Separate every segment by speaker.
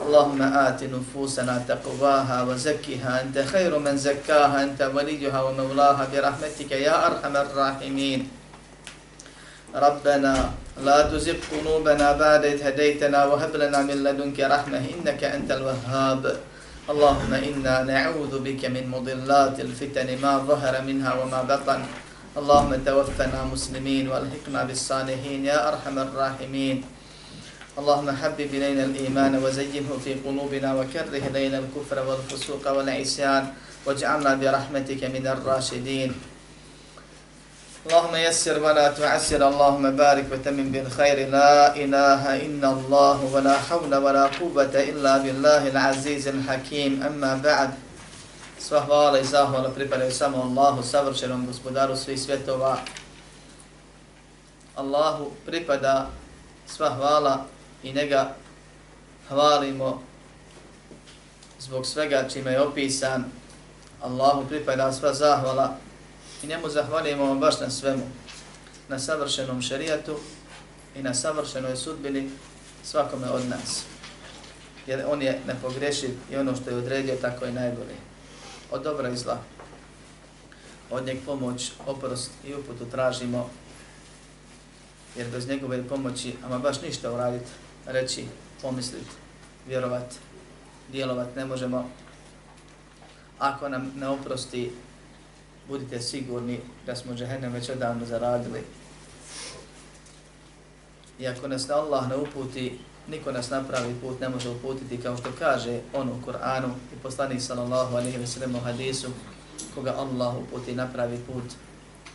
Speaker 1: اللهم آت نفوسنا تقواها وزكها. أنت خير من زكاها أنت وليها ومولاها. برحمتك يا أرحم الراحمين. ربنا لا تزغ قلوبنا بعد إذ هديتنا وهب لنا من لدنك رحمة إنك أنت الوهاب. اللهم إنا نعوذ بك من مضلات الفتن ما ظهر منها وما بطن. اللهم توفنا مسلمين والحقنا بالصالحين يا أرحم الراحمين. اللهم حبب إلينا الإيمان وزينه في قلوبنا وكره إلينا الكفر والفسوق والعصيان واجعلنا برحمتك من الراشدين اللهم يسر ولا تعسر اللهم بارك وتمن بالخير لا إله إلا الله ولا حول ولا قوة إلا بالله العزيز الحكيم أما بعد Sva hvala i zahvala pripadaju samo Allahu, savršenom gospodaru svih svjetova. Allahu pripada sva hvala i njega hvalimo zbog svega čime je opisan. Allahu pripada sva zahvala i njemu zahvalimo baš na svemu. Na savršenom šerijatu i na savršenoj sudbini svakome od nas. Jer on je nepogrešiv i ono što je odredio tako je najbolje. Od dobra i zla. Od njeg pomoć, oprost i uputu tražimo jer bez njegove pomoći, ama baš ništa uraditi, reći, pomisliti, vjerovati, djelovati ne možemo. Ako nam ne oprosti, budite sigurni da smo džehennem već odavno zaradili. I ako nas na Allah ne uputi, niko nas napravi put ne može uputiti kao što kaže on u Kur'anu i poslanik sallallahu alaihi wa sallam u hadisu koga Allah uputi napravi put,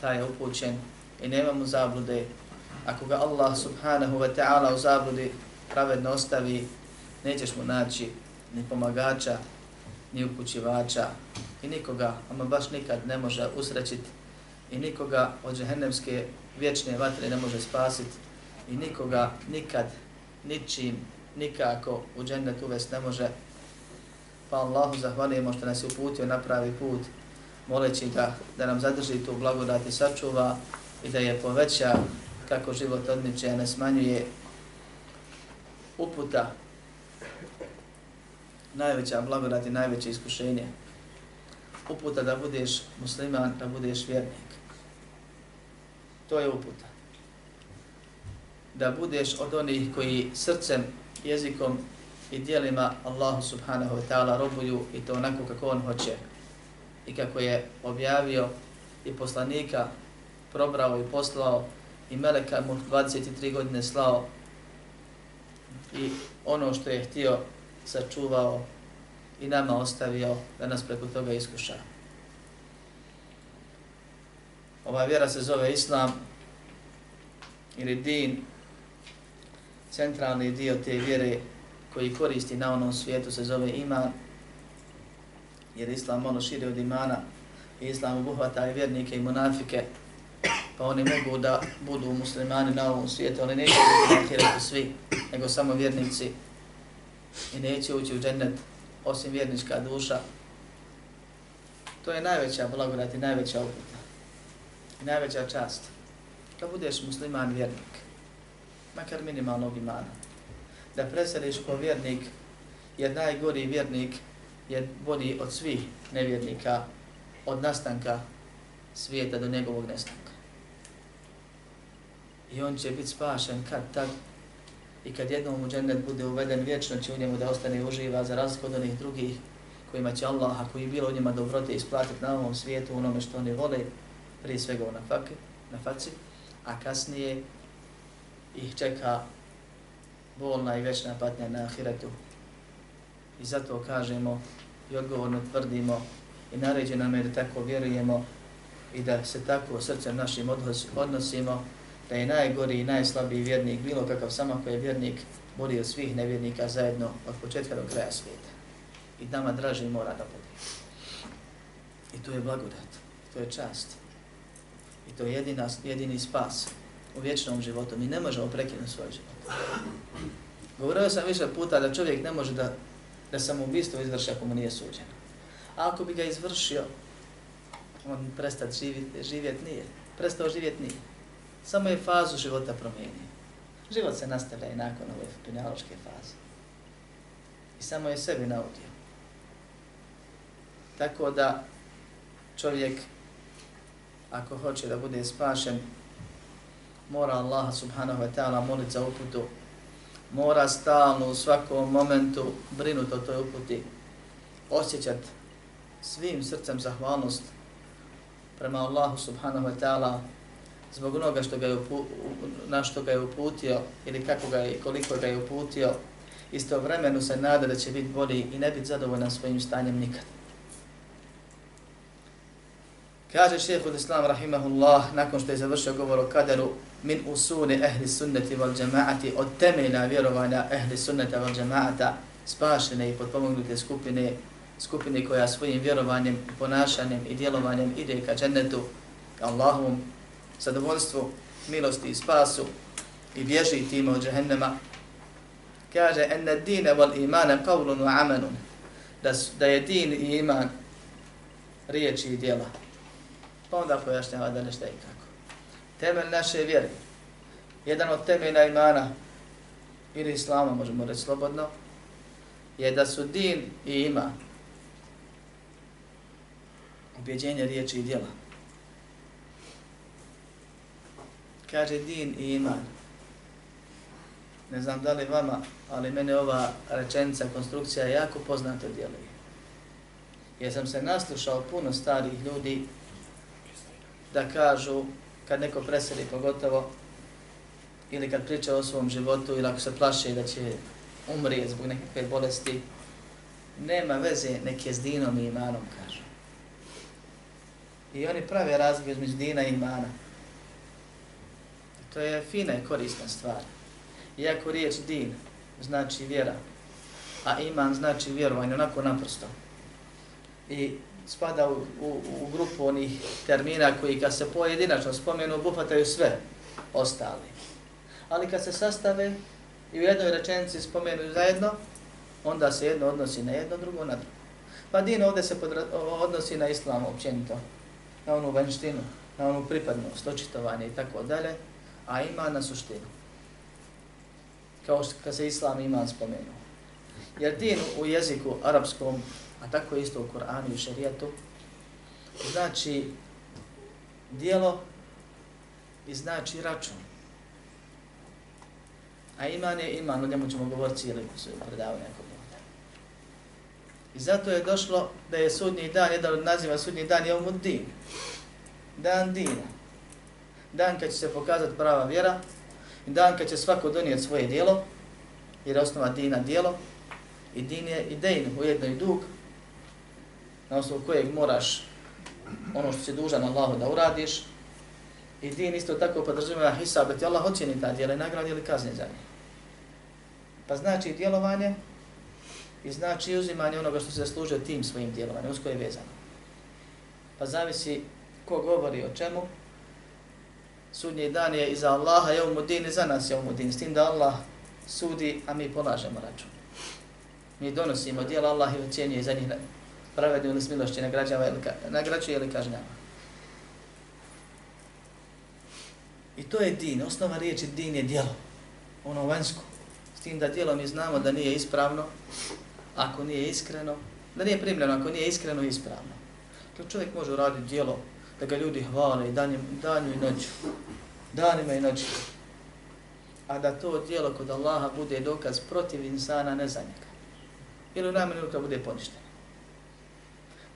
Speaker 1: taj je upućen i nema mu zablude ako ga Allah subhanahu wa ta'ala u zabludi pravedno ostavi, nećeš mu naći ni pomagača, ni upućivača i nikoga, ama baš nikad ne može usrećiti i nikoga od džehennemske vječne vatre ne može spasiti i nikoga nikad, ničim, nikako u džennet uvest ne može. Pa Allahu zahvalimo što nas je uputio na pravi put, moleći ga da nam zadrži tu blagodat i sačuva i da je poveća kako život odmiče, ne smanjuje uputa, najveća blagodat i najveće iskušenje. Uputa da budeš musliman, da budeš vjernik. To je uputa. Da budeš od onih koji srcem, jezikom i dijelima Allahu subhanahu wa ta'ala robuju i to onako kako on hoće. I kako je objavio i poslanika probrao i poslao i Meleka mu 23 godine slao i ono što je htio sačuvao i nama ostavio da nas preko toga iskuša. Ova vjera se zove Islam ili din, centralni dio te vjere koji koristi na onom svijetu se zove iman, jer Islam ono šire od imana i Islam obuhvata i vjernike i monafike, pa oni mogu da budu muslimani na ovom svijetu, ali neće biti svi, nego samo vjernici i neće ući u džennet osim vjernička duša. To je najveća blagodat i najveća uputa. I najveća čast. Da budeš musliman vjernik, makar minimalnog imana. Da preseliš ko vjernik, jer najgori vjernik je bolji od svih nevjernika, od nastanka svijeta do njegovog nestanka i on će biti spašen kad tad. I kad jednom u džennet bude uveden vječno će u njemu da ostane uživa za razliku od onih drugih kojima će Allah, ako je bilo u njima dobrote, isplatiti na ovom svijetu onome što oni vole, prije svega na, fake, na faci, a kasnije ih čeka bolna i večna patnja na ahiretu. I zato kažemo i odgovorno tvrdimo i naređeno nam je da tako vjerujemo i da se tako srcem našim odnosimo da je najgori i najslabiji vjernik, bilo kakav samo koji je vjernik, bolji od svih nevjernika zajedno od početka do kraja svijeta. I nama draži mora da bude. I to je blagodat, to je čast. I to je jedina, jedini spas u vječnom životu. Mi ne možemo prekinuti svoj život. Govorio sam više puta da čovjek ne može da, da samoubistvo izvrši ako mu nije suđeno. A ako bi ga izvršio, on prestat živjeti, živjet nije. Prestao živjet nije. Samo je fazu života promijenio. Život se nastavlja i nakon ove dunjaloške faze. I samo je sebi naudio. Tako da čovjek, ako hoće da bude spašen, mora Allaha subhanahu wa ta'ala moliti za uputu, mora stalno u svakom momentu brinuti o toj uputi, osjećati svim srcem zahvalnost prema Allahu subhanahu wa ta'ala zbog onoga što ga je upu, na što ga je uputio ili kako ga je koliko ga je uputio, istovremeno se nada da će biti bolji i ne biti zadovoljan svojim stanjem nikad. Kaže šeheh od Islam rahimahullah, nakon što je završio govor o kaderu, min usuni ehli sunneti val džemaati, od temelja vjerovanja ehli sunneta val džemaata, spašene i potpomognute skupine, skupine koja svojim vjerovanjem, ponašanjem i djelovanjem ide ka džennetu, ka Allahovom zadovoljstvu, milosti i spasu i bježi time od džehennema. Kaže, enne dine wal imane qavlun wa amanun, da, da je din i iman riječi i djela. Pa onda pojašnjava da nešto i kako. Temelj naše vjere, jedan od temelja imana ili islama, možemo reći slobodno, je da su din i iman ubjeđenje riječi i djela. Kaže din i iman. Ne znam da li vama, ali mene ova rečenica, konstrukcija jako poznata djeluje. Jer sam se naslušao puno starih ljudi da kažu, kad neko preseli pogotovo, ili kad priča o svom životu, ili ako se plaše da će umrije zbog nekakve bolesti, nema veze neke s dinom i imanom, kažu. I oni prave razlike između dina i imana. To je fina i korisna stvar. Iako riječ din znači vjera, a iman znači vjerovanje, onako naprosto. I spada u, u, u grupu onih termina koji kad se pojedinačno spomenu, obuhvataju sve ostali. Ali kad se sastave i u jednoj rečenici spomenu zajedno, onda se jedno odnosi na jedno, drugo na drugo. Pa din ovdje se podra, odnosi na islam općenito, na onu vanštinu, na onu pripadnost, očitovanje i tako dalje, a iman na suštinu. Kao što kad se islam iman spomenuo. Jer din u jeziku arapskom a tako isto u Koranu i šarijetu, znači dijelo i znači račun. A iman je iman, o njemu ćemo govoriti cijeli predavanje ako bude. I zato je došlo da je sudnji dan, jedan od naziva sudnji dan je omud din. Dan dina. Dan kad će se pokazati prava vjera i dan kad će svako donijeti svoje dijelo, jer je osnova dina dijelo, i din je idejn, ujedno i dug, na osnovu kojeg moraš ono što si dužan Allahu da uradiš. I din isto tako podrazumijeva hisab, da ti Allah ocjeni ta djela i nagradi ili kazni za njih. Pa znači djelovanje i znači uzimanje onoga što se zaslužuje tim svojim djelovanjem, uz koje je vezano. Pa zavisi ko govori o čemu. Sudnji dan je iza Allaha, je u din i za nas je u din. S tim da Allah sudi, a mi polažemo račun. Mi donosimo djela Allah i ocjenjuje za njih pravedno ili smilošće nagrađava ili, nagrađuje ili kažnjava. I to je din, osnova riječi din je dijelo, ono vanjsko. S tim da dijelo mi znamo da nije ispravno, ako nije iskreno, da nije primljeno, ako nije iskreno i ispravno. Kad čovjek može uraditi dijelo, da ga ljudi hvale i danju, danju i noću, danima i noću. A da to dijelo kod Allaha bude dokaz protiv insana, ne za njega. Ili u najmanju kada bude poništeno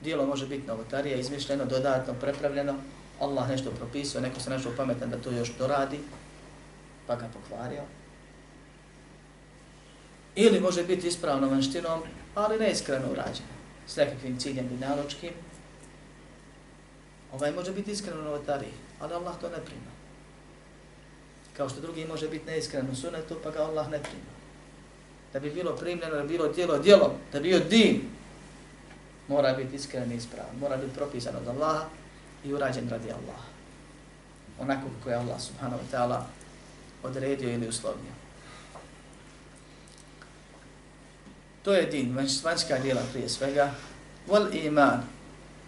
Speaker 1: dijelo može biti novotarija, izmišljeno, dodatno, prepravljeno, Allah nešto propisao, neko se našao pametan da to još doradi, pa ga pokvario. Ili može biti ispravno vanštinom, ali neiskreno urađeno, s nekakvim ciljem binaločkim. Ovaj može biti iskreno novotari, ali Allah to ne prima. Kao što drugi može biti neiskren u sunetu, pa ga Allah ne prima. da bi bilo primljeno, da bi bilo djelo djelom, da bi bio din, mora biti iskren i ispravan, mora biti propisan od Allaha i urađen radi Allaha. Onako kako je Allah subhanahu wa ta'ala odredio ili uslovnio. To je din, vanjska djela prije svega. Vol iman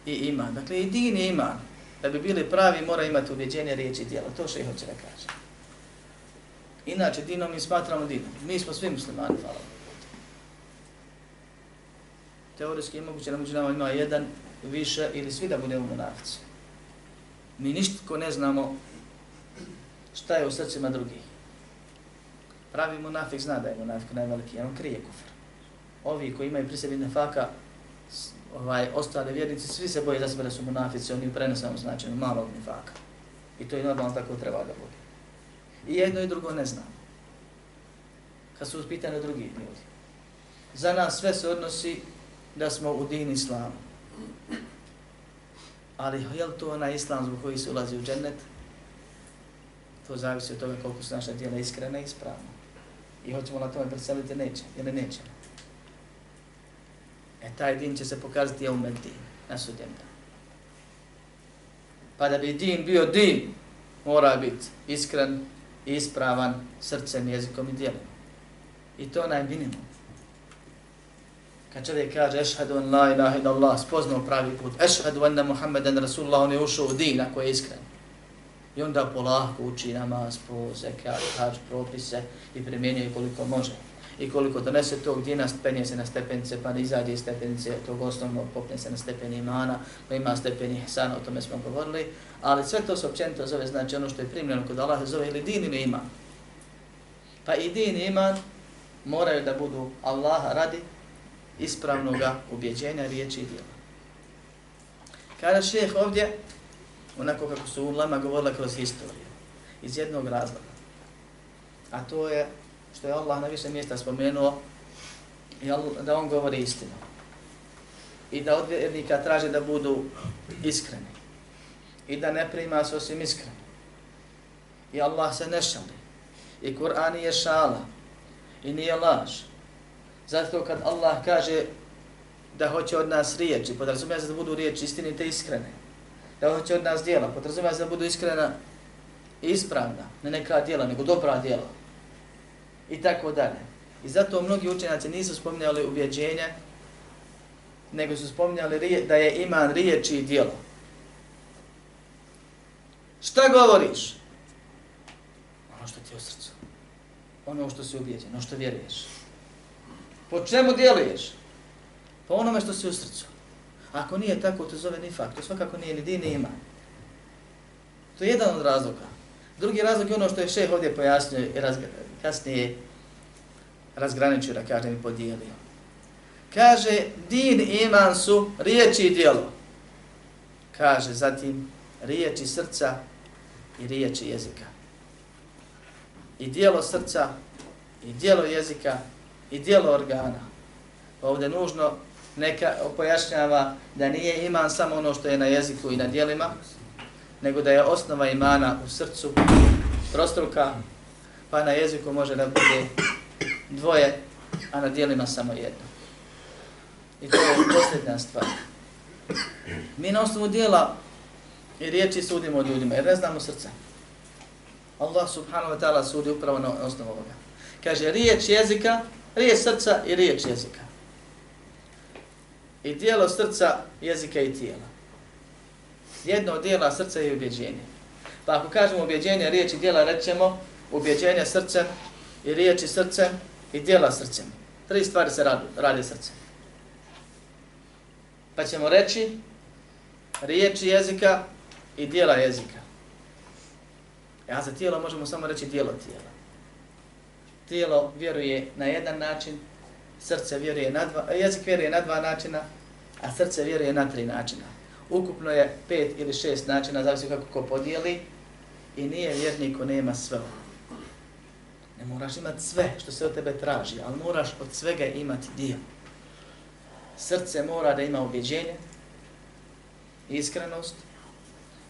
Speaker 1: i iman. Dakle, i din i iman. Da bi bili pravi, mora imati ubjeđenje riječi i djela. To što ih hoće da kaže. Inače, dinom mi smatramo dinom. Mi smo svi muslimani, hvala. Teorijski je moguće da među nama ima jedan, više ili svi da budemo monafici. Mi ništa ne znamo šta je u srcima drugih. Pravi monafik zna da je monafik najveliki, on krije kufr. Ovi koji imaju pri sebi nefaka, ovaj, ostale vjernici, svi se boje za sebe da su munafici, oni prenosamo značajno malog nifaka. I to je normalno tako treba da bude. I jedno i drugo ne znam. Kad su pitane drugi ljudi. Za nas sve se odnosi da smo u din islamu. Ali je li to onaj islam zbog koji se ulazi u džennet? To zavisi od toga koliko su naša djela iskrena i ispravna. I hoćemo na tome preseliti neće, ili neće. E taj din će se pokazati u umet din, na sudjem Pa da bi din bio din, mora biti iskren ispravan srcem, jezikom i djelom. I to onaj minimum. Kad čovjek kaže ešhedu an la ilaha ila Allah, spoznao pravi put, ešhedu anna Muhammeden Rasulullah, on je ušao u din ako je iskren. I onda polahko uči namaz, po zekat, hađ, propise i primjenjuje koliko može. I koliko donese tog dina, penje se na stepenice, pa izađe iz stepenice tog osnovnog, popne se na stepeni imana, pa ima stepeni ihsana, o tome smo govorili. Ali sve to se općenito zove, znači ono što je primljeno kod Allaha zove ili din ili iman. Pa i din i iman moraju da budu Allaha radi ispravnog ubjeđenja, riječi i djela. Kada šeheh ovdje, onako kako su ulama govorila kroz historiju, iz jednog razloga, a to je što je Allah na više mjesta spomenuo, da on govori istinu. I da od vjernika traže da budu iskreni. I da ne prima se osim iskreni. I Allah se ne šali. I Kur'an je šala. I nije laž. Zato kad Allah kaže da hoće od nas riječi, podrazumija se da budu riječi istinite i iskrene. Da hoće od nas dijela, podrazumija se da budu iskrena i ispravna. Ne neka dijela, nego dobra dijela. I tako dalje. I zato mnogi učenjaci nisu spominjali ubjeđenje, nego su spominjali da je iman riječi i dijelo. Šta govoriš? Ono što ti je u srcu. Ono što si ubijeđen, ono što vjeruješ. Po čemu djeluješ? Po onome što si u srcu. Ako nije tako, to zove ni fakt. To svakako nije ni din, ni ima. To je jedan od razloga. Drugi razlog je ono što je šeh ovdje pojasnio i kasnije razgraničio, da kažem, i podijelio. Kaže, din i iman su riječi i dijelo. Kaže, zatim, riječi srca i riječi jezika. I dijelo srca, i dijelo jezika, i dijelo organa. Ovdje nužno neka pojašnjava da nije iman samo ono što je na jeziku i na dijelima, nego da je osnova imana u srcu, prostruka, pa na jeziku može da bude dvoje, a na dijelima samo jedno. I to je posljednja stvar. Mi na osnovu dijela i riječi sudimo od ljudima, jer ne znamo srca. Allah subhanahu wa ta'ala sudi upravo na osnovu ovoga. Kaže, riječ jezika Riječ srca i riječ jezika. I dijelo srca, jezika i tijela. Jedno od dijela srca je ubjeđenje. Pa ako kažemo ubjeđenje riječi dijela, rećemo ubjeđenje srcem i riječi srcem i dijela srcem. Tri stvari se radi, radi srcem. Pa ćemo reći riječi jezika i dijela jezika. A za tijelo možemo samo reći dijelo tijela tijelo vjeruje na jedan način, srce vjeruje na dva, jezik vjeruje na dva načina, a srce vjeruje na tri načina. Ukupno je pet ili šest načina, zavisi kako ko podijeli, i nije vjernik ko nema sve Ne moraš imati sve što se od tebe traži, ali moraš od svega imati dio. Srce mora da ima objeđenje, iskrenost,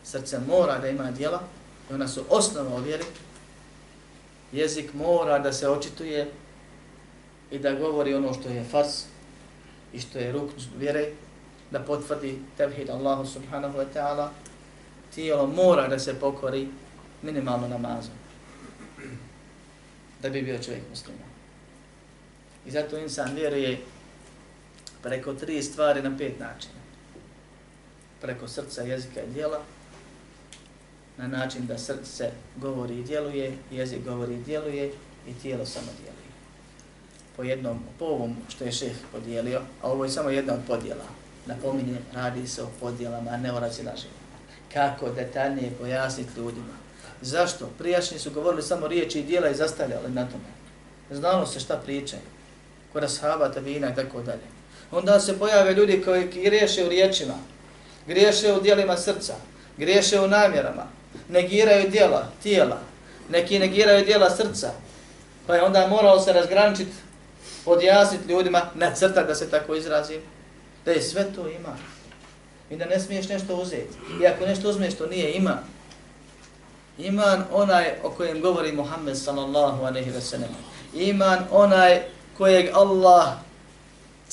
Speaker 1: srce mora da ima djela, i ona su osnova o vjeri, jezik mora da se očituje i da govori ono što je fars i što je ruk vjere, da potvrdi tevhid Allahu subhanahu wa ta'ala, tijelo mora da se pokori minimalno namazom. Da bi bio čovjek musliman. I zato insan vjeruje preko tri stvari na pet načina. Preko srca, jezika i dijela, na način da srce govori i djeluje, jezik govori i djeluje i tijelo samo djeluje. Po jednom, po ovom što je šeh podijelio, a ovo je samo jedna od podjela. Napominje, radi se o podjelama, a ne o razilaženju. Kako detaljnije pojasniti ljudima. Zašto? Prijašnji su govorili samo riječi i dijela i zastavljali na tome. Znalo se šta pričaju. Kora sahaba, tabina i tako dalje. Onda se pojave ljudi koji griješe u riječima, griješe u dijelima srca, griješe u namjerama, negiraju dijela, tijela, neki negiraju dijela srca, pa je onda moralo se razgraničiti, odjasniti ljudima, nacrtati da se tako izrazim, da je sve to ima. I da ne smiješ nešto uzeti. I ako nešto uzmeš, to nije ima, Iman onaj o kojem govori Muhammed sallallahu aleyhi ve sellem. Iman onaj kojeg Allah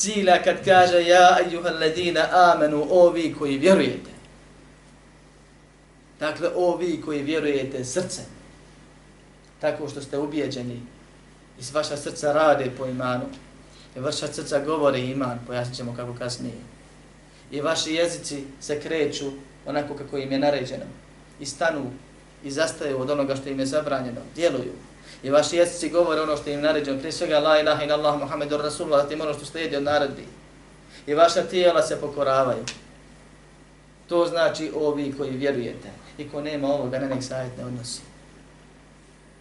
Speaker 1: cilja kad kaže ja ejuhal ladina amenu, o vi koji vjerujete. Dakle, o vi koji vjerujete srcem, tako što ste ubijeđeni i vaša srca rade po imanu, i vaša srca govore iman, pojasnit ćemo kako kasnije, i vaši jezici se kreću onako kako im je naređeno, i stanu i zastaju od onoga što im je zabranjeno, djeluju, i vaši jezici govore ono što im naređeno, prije svega la ilaha in Allah Muhammedur Rasulullah, zatim ono što slijedi od naredbi, i vaša tijela se pokoravaju. To znači ovi koji vjerujete i ko nema ovoga, ne nek sajet ne odnosi.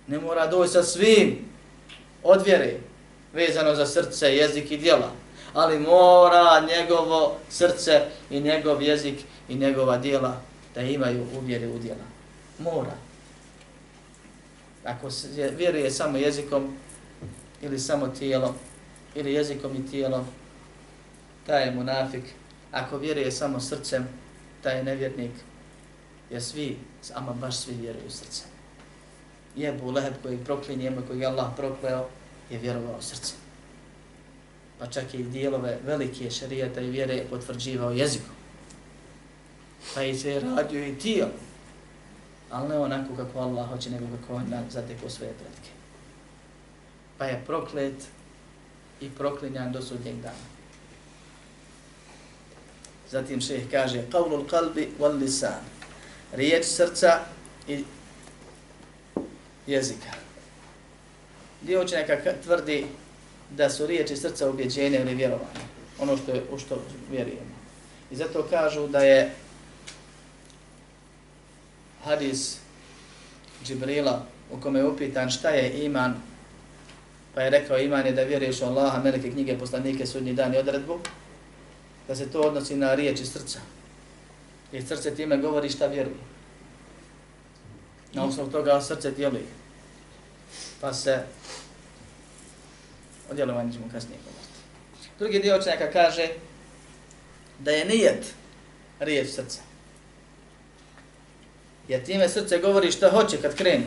Speaker 1: Ne mora doći sa svim od vjere, vezano za srce, jezik i djela, ali mora njegovo srce i njegov jezik i njegova djela da imaju uvjere u djela. Mora. Ako se vjeruje samo jezikom ili samo tijelom, ili jezikom i tijelom, taj je munafik. Ako vjeruje samo srcem, taj je nevjernik. Jer svi, ama baš svi vjeruju srcem. Jebu Leheb koji proklinjemo, koji je Allah prokleo, je vjerovao srcem. Pa čak i dijelove velike šarijeta i vjere je potvrđivao jezikom. Pa i se radio i tijelo. Ali ne onako kako Allah hoće, nego kako on zateko svoje pretke. Pa je proklet i proklinjan do sudnjeg dana. Zatim šeheh kaže, qavlul qalbi wal lisan riječ srca i jezika. Dio učenjaka tvrdi da su riječi srca ubjeđenje ili vjerovanje, ono što je, u što vjerujemo. I zato kažu da je hadis Džibrila u kome je upitan šta je iman, pa je rekao iman je da vjeruješ u Allaha, melike knjige, poslanike, sudnji dan i odredbu, da se to odnosi na riječi srca. Jer srce time govori šta vjeruje. Na osnovu toga srce djeluje. Pa se o djelovanju ćemo kasnije govoriti. Drugi dio učenjaka kaže da je nijet riječ srca. Jer time srce govori šta hoće kad kreni.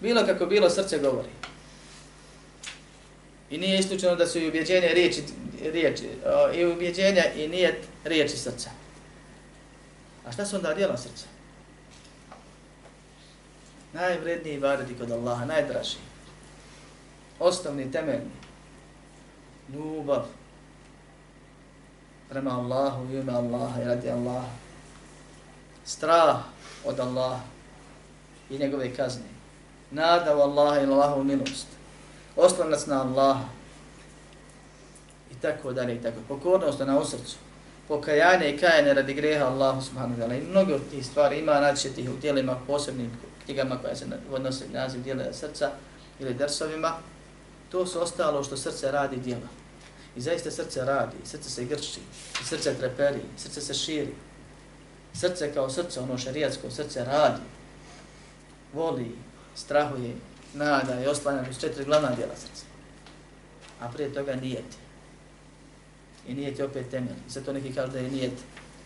Speaker 1: Bilo kako bilo srce govori. I nije isključeno da su i ubjeđenja riječi, riječi, o, i ubjeđenja i nijet riječi srca. A šta su onda dijela srca? Najvredniji varedi kod Allaha, najdraži. Osnovni, temeljni. Ljubav. Prema Allahu, ime Allaha i radi Allaha. Strah od Allaha i njegove kazne. Nada u Allaha i Allahu milost oslonac na Allaha i tako dalje i tako. Pokornost na u srcu, pokajanje i kajanje radi greha Allahu subhanahu wa ta'ala i mnogo od tih stvari ima naći tih u dijelima posebnim knjigama koja se odnose naziv dijela srca ili drsovima, to su ostalo što srce radi dijela. I zaista srce radi, srce se grči, srce treperi, srce se širi. Srce kao srce, ono šarijatsko srce radi, voli, strahuje, nada i oslanja uz četiri glavna djela srca. A prije toga nijet. I nijet je opet temelj. Zato neki kažu da je nijet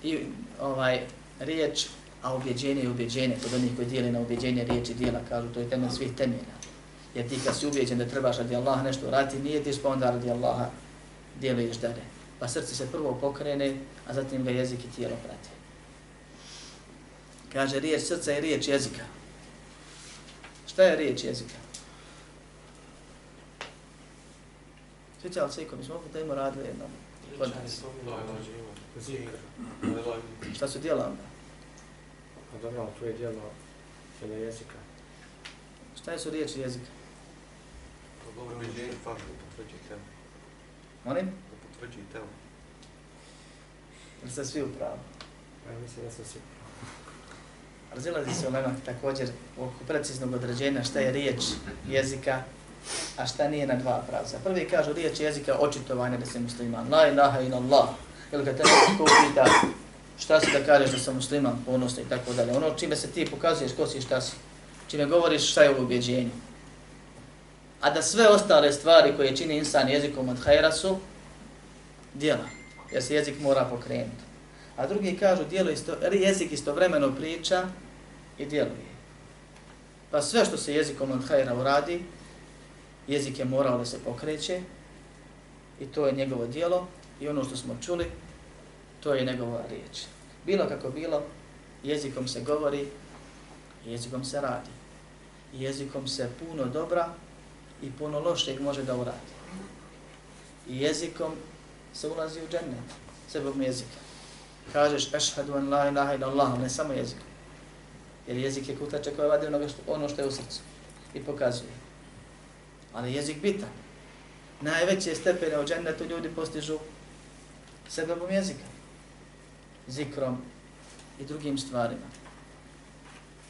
Speaker 1: i ovaj riječ, a ubjeđenje je ubjeđenje. Kod onih koji dijeli na ubjeđenje riječi dijela, kažu to je temelj svih temelja. Jer ti kad si ubijeđen da trebaš radi Allaha nešto raditi, nijetiš pa onda radi Allaha djeluješ dalje. Pa srce se prvo pokrene, a zatim ga jezik i tijelo prati. Kaže riječ srca i riječ jezika. Šta je riječ jezika? Sjećali se iko, mi smo opet da ima radili jednom. Kod nas. Šta su dijela onda?
Speaker 2: A dobro, to je dijelo djelo jezika.
Speaker 1: Šta su riječi jezika?
Speaker 3: Dobro, ubeđenje fažu, potvrđi telo.
Speaker 1: Molim?
Speaker 3: Da potvrđi telo.
Speaker 1: Ili ste svi u pravu?
Speaker 2: Ja mislim da su svi.
Speaker 1: Razilazi se ulema također oko preciznog određenja šta je riječ jezika, a šta nije na dva pravca. Prvi kažu riječ jezika očitovanje da se musliman. La ilaha in Allah. Ili kad te neko pita šta si da kažeš da sam musliman, ponosno i tako dalje. Ono čime se ti pokazuješ ko si šta si. Čime govoriš šta je u ubjeđenju. A da sve ostale stvari koje čini insan jezikom od hajra su dijela. Jer se jezik mora pokrenuti. A drugi kažu dijelo isto, jezik istovremeno priča i djeluje. Pa sve što se jezikom od hajra uradi, jezik je morao da se pokreće i to je njegovo dijelo i ono što smo čuli, to je njegova riječ. Bilo kako bilo, jezikom se govori, jezikom se radi. Jezikom se puno dobra i puno lošeg može da uradi. I jezikom se ulazi u džennet, sebog jezika. Kažeš ešhedu an la ilaha ila Allah, ne samo jezik. Jer jezik je kutača koja vadi ono što, ono što je u srcu i pokazuje. Ali jezik bitan. Najveće stepene u džennetu ljudi postižu sebebom jezika. Zikrom i drugim stvarima.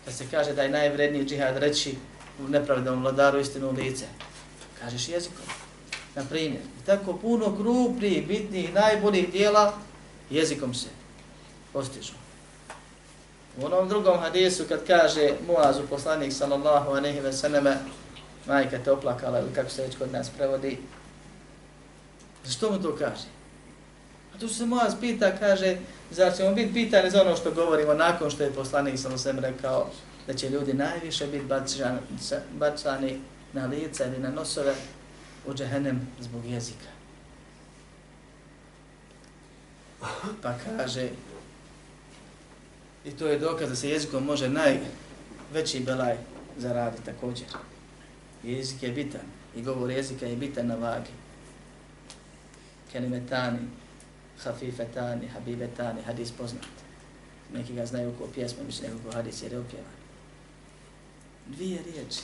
Speaker 1: Kad se kaže da je najvredniji džihad reći u nepravednom vladaru istinu u lice, kažeš jezikom. Na primjer, tako puno krupnijih, bitnijih, najboljih dijela jezikom se postižu. U onom drugom hadisu kad kaže Muazu poslanik sallallahu alejhi ve selleme majka te oplakala ili kako se već kod nas prevodi. Što mu to kaže? A tu se Muaz pita, kaže, zar ćemo biti pitani za ono što govorimo nakon što je poslanik sallallahu sam ve rekao da će ljudi najviše biti bacani na lice ili na nosove u džehennem zbog jezika. Pa kaže, I to je dokaz da se jezikom može najveći belaj zaraditi također. Jezik je bitan i govor jezika je bitan na vagi. Kelimetani, hafifetani, habibetani, hadis poznat. Neki ga znaju ko pjesma, mislim nego ko hadis jer je opjevan. Dvije riječi.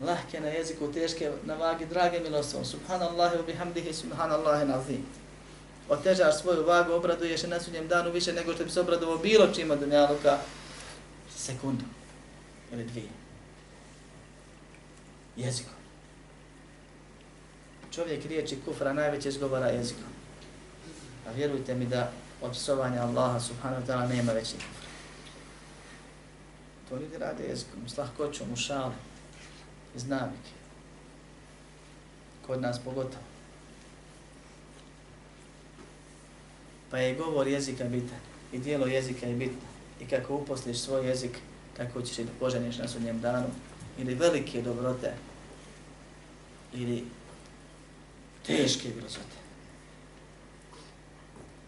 Speaker 1: Lahke na jeziku, teške na vagi, drage milostom. Subhanallahi wa bihamdihi, subhanallahi nazim otežaš svoju vagu, obraduješ je na sudnjem danu više nego što bi se obradovao bilo čima dunjaluka, sekundu ili dvije. Jezikom. Čovjek riječi kufra najveće izgovara jezikom. A vjerujte mi da od psovanja Allaha subhanahu wa ta'ala nema veći kufra. To ljudi rade jezikom, s lahkoćom, u šale, iz navike. Kod nas pogotovo. Pa je govor jezika bitan i dijelo jezika je bitno. I kako uposliš svoj jezik, tako ćeš i da poženiš na sudnjem danu. Ili velike dobrote, ili teške grozote.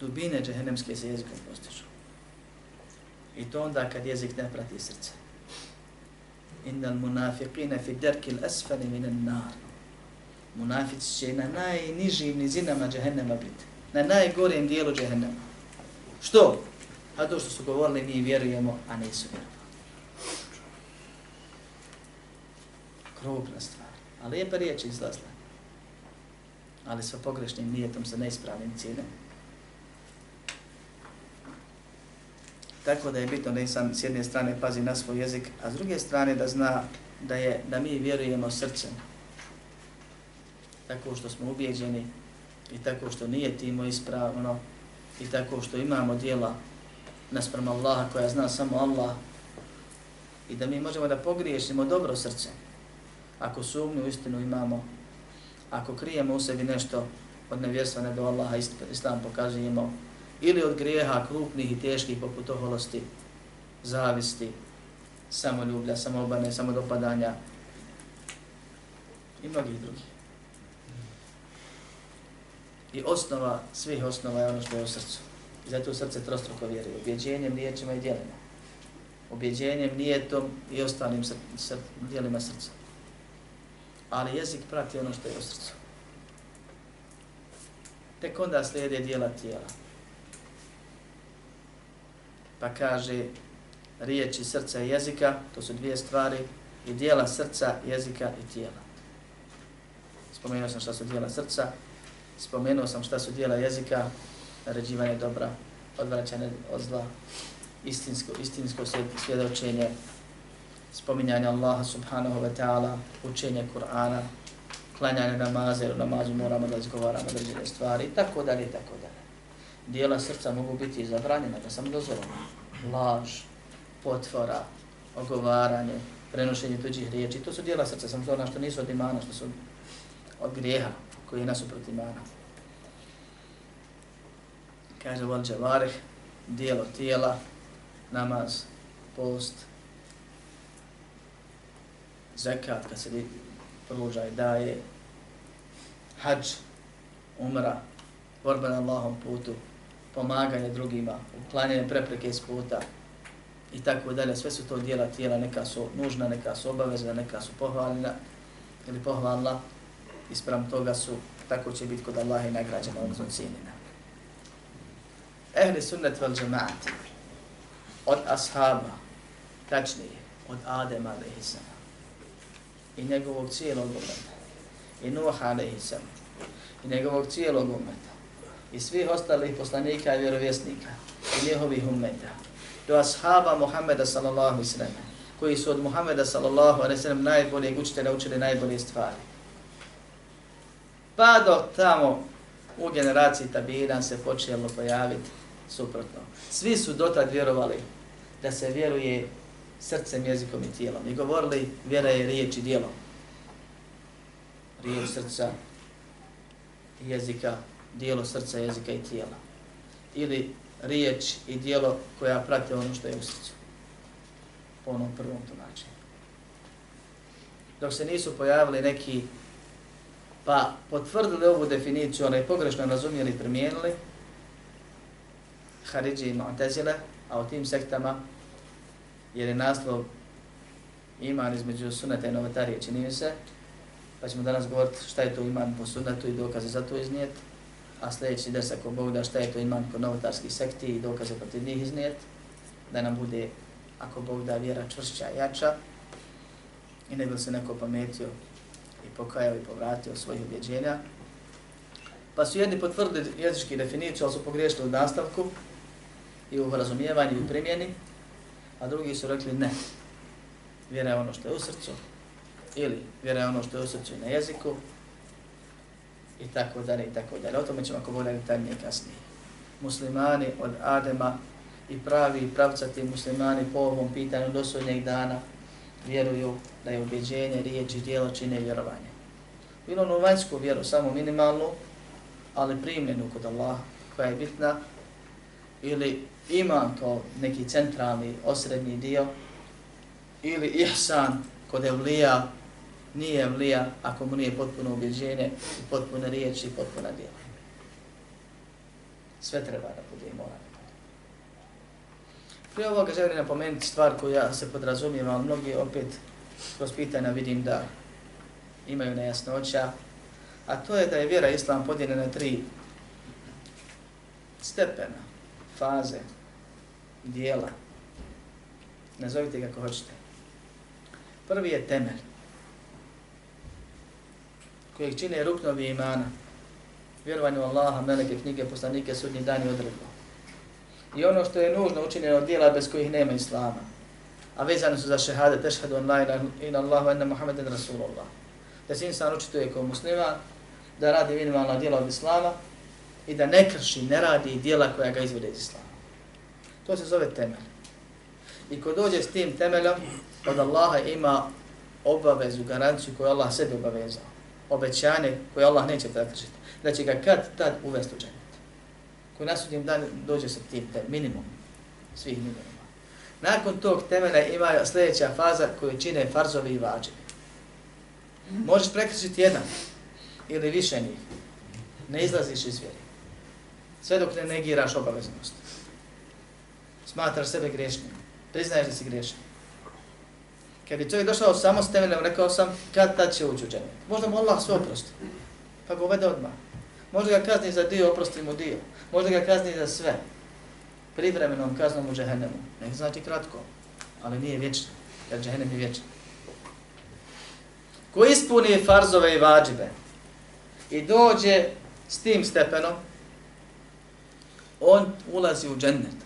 Speaker 1: Dubine džehennemske se jezikom postižu. I to onda kad jezik ne prati srce. Innal munafiqina fi derkil asfali minan nar. Munafici će na najnižim nizinama džehennema biti na najgorem dijelu džehennema. Što? A to što su govorili mi vjerujemo, a nisu vjerovali. Krupna stvar. A lijepa riječ izlazla. Ali sa pogrešnim nijetom, sa neispravnim ciljem. Tako da je bitno da insan s jedne strane pazi na svoj jezik, a s druge strane da zna da je da mi vjerujemo srcem. Tako što smo ubijeđeni i tako što nije timo ispravno i tako što imamo dijela nasprem Allaha koja zna samo Allah i da mi možemo da pogriješimo dobro srce ako sumnju istinu imamo ako krijemo u sebi nešto od nevjerstva ne do Allaha islam pokazujemo ili od grijeha krupnih i teških poput oholosti zavisti samoljublja, samobane, samodopadanja i mnogih drugih. I osnova svih osnova je ono što je u srcu. I zato u srce trostruko vjeruje. Objeđenjem, riječima i djelima. Objeđenjem, nijetom i ostalim sr sr djelima srca. Ali jezik prati ono što je u srcu. Tek onda slijede dijela tijela. Pa kaže riječi srca i jezika, to su dvije stvari, i dijela srca, jezika i tijela. Spomenuo sam šta su dijela srca, spomenuo sam šta su dijela jezika, naređivanje dobra, odvraćanje od zla, istinsko, istinsko svjedočenje, spominjanje Allaha subhanahu wa ta'ala, učenje Kur'ana, klanjanje namaze, u namazu moramo da izgovaramo određene stvari, i tako dalje, i tako dalje. Dijela srca mogu biti zabranjena, da sam dozvoljena. Laž, potvora, ogovaranje, prenošenje tuđih riječi, to su dijela srca, sam zvorna što nisu od imana, što su od grijeha koji je nasuprot imana. Kaže Val Džavarih, dijelo tijela, namaz, post, zekat kad se pruža i daje, hađ, umra, borba na Allahom putu, pomaganje drugima, uklanjanje prepreke iz puta i tako dalje. Sve su to dijela tijela, neka su nužna, neka su obavezna, neka su pohvalna ili pohvalna ispram toga su, tako će biti kod Allaha i nagrađena, odnosno cijenina. Ehli sunnet vel džemaati, od ashaba, tačnije, od Adema alaihisama, i njegovog cijelog umeta, i Nuh alaihisama, i njegovog cijelog umeta, i svih ostalih poslanika i vjerovjesnika, i njihovih umeta, do ashaba Muhammeda sallallahu sallam, koji su od Muhammeda sallallahu sallam najboljeg učitelja učili najbolje stvari pa do tamo u generaciji tabiran se počelo pojaviti suprotno. Svi su dotad vjerovali da se vjeruje srcem, jezikom i tijelom. I govorili vjera je riječ i dijelo. Riječ srca, jezika, dijelo srca, jezika i tijela. Ili riječ i dijelo koja prate ono što je u srcu. Po onom prvom tumačenju. Dok se nisu pojavili neki pa potvrdili ovu definiciju, onaj pogrešno razumijeli i primijenili, Haridži i Mu'tazile, a u tim sektama, jer je naslov iman između suneta i novotarije, čini mi se, pa ćemo danas govoriti šta je to iman po sunetu i dokaze za to iznijeti, a sljedeći des ako Bog da šta je to iman po novotarskih sekti i dokaze protiv njih iznijeti, da nam bude, ako Bog da, vjera čvršća, jača, i ne bi se neko pametio pokajao i povratio svojih objeđenja. Pa su jedni potvrdili jezički definiciju, ali su pogriješili u nastavku i u razumijevanju i primjeni, a drugi su rekli ne. Vjera je ono što je u srcu, ili vjera je ono što je u srcu i na jeziku, i tako dalje, i tako dalje. O tome ćemo ako bolje detaljnije kasnije. Muslimani od Adema i pravi i pravcati muslimani po ovom pitanju do sudnjeg dana vjeruju da je objeđenje, riječ i dijelo čine vjerovanje. Bilo ono vanjsku vjeru, samo minimalnu, ali primljenu kod Allaha koja je bitna, ili iman to neki centralni, osrednji dio, ili ihsan kod evlija, nije evlija ako mu nije potpuno objeđenje, i potpune riječi i potpuna dijela. Sve treba da bude i. Prije ovoga želim napomenuti stvar koja se podrazumijeva, ali mnogi opet kroz pitanja vidim da imaju nejasnoća, a to je da je vjera islam podijeljena na tri stepena, faze, dijela. Nazovite kako hoćete. Prvi je temelj, kojeg čine ruknovi imana, vjerovanju Allaha, meleke, knjige, poslanike, sudnji dan i odredbu i ono što je nužno učinjeno od dijela bez kojih nema islama. A vezane su za šehade, tešhadu on la ila Allahu ena Muhammeden Rasulullah. Da se insan učituje kao muslima, da radi minimalna dijela od islama i da ne krši, ne radi dijela koja ga izvede iz islama. To se zove temelj. I ko dođe s tim temeljom, od Allaha ima obavezu, garanciju koju Allah sebi obavezao. Obećanje koje Allah neće prekršiti. Da će ga kad tad uvesti u na koji nasudnjem dođe sa tim te minimum svih minimuma. Nakon tog temena ima sljedeća faza koju čine farzovi i vađevi. Možeš prekršiti jedan ili više njih. Ne izlaziš iz vjeri. Sve dok ne negiraš obaveznost. Smatraš sebe grešnim. Priznaješ da si grešni. Kad bi čovjek došao samo s temeljem, rekao sam, kad tad će ući u džennet. Možda mu Allah sve oprosti. Pa ga uvede odmah. Možda ga kazni za dio, oprosti mu dio. Možda ga kazni za sve. Privremenom kaznom u džehennemu. Ne znači kratko, ali nije vječno. Jer džehennem je vječan. Ko ispuni farzove i vađibe i dođe s tim stepenom, on ulazi u džennet.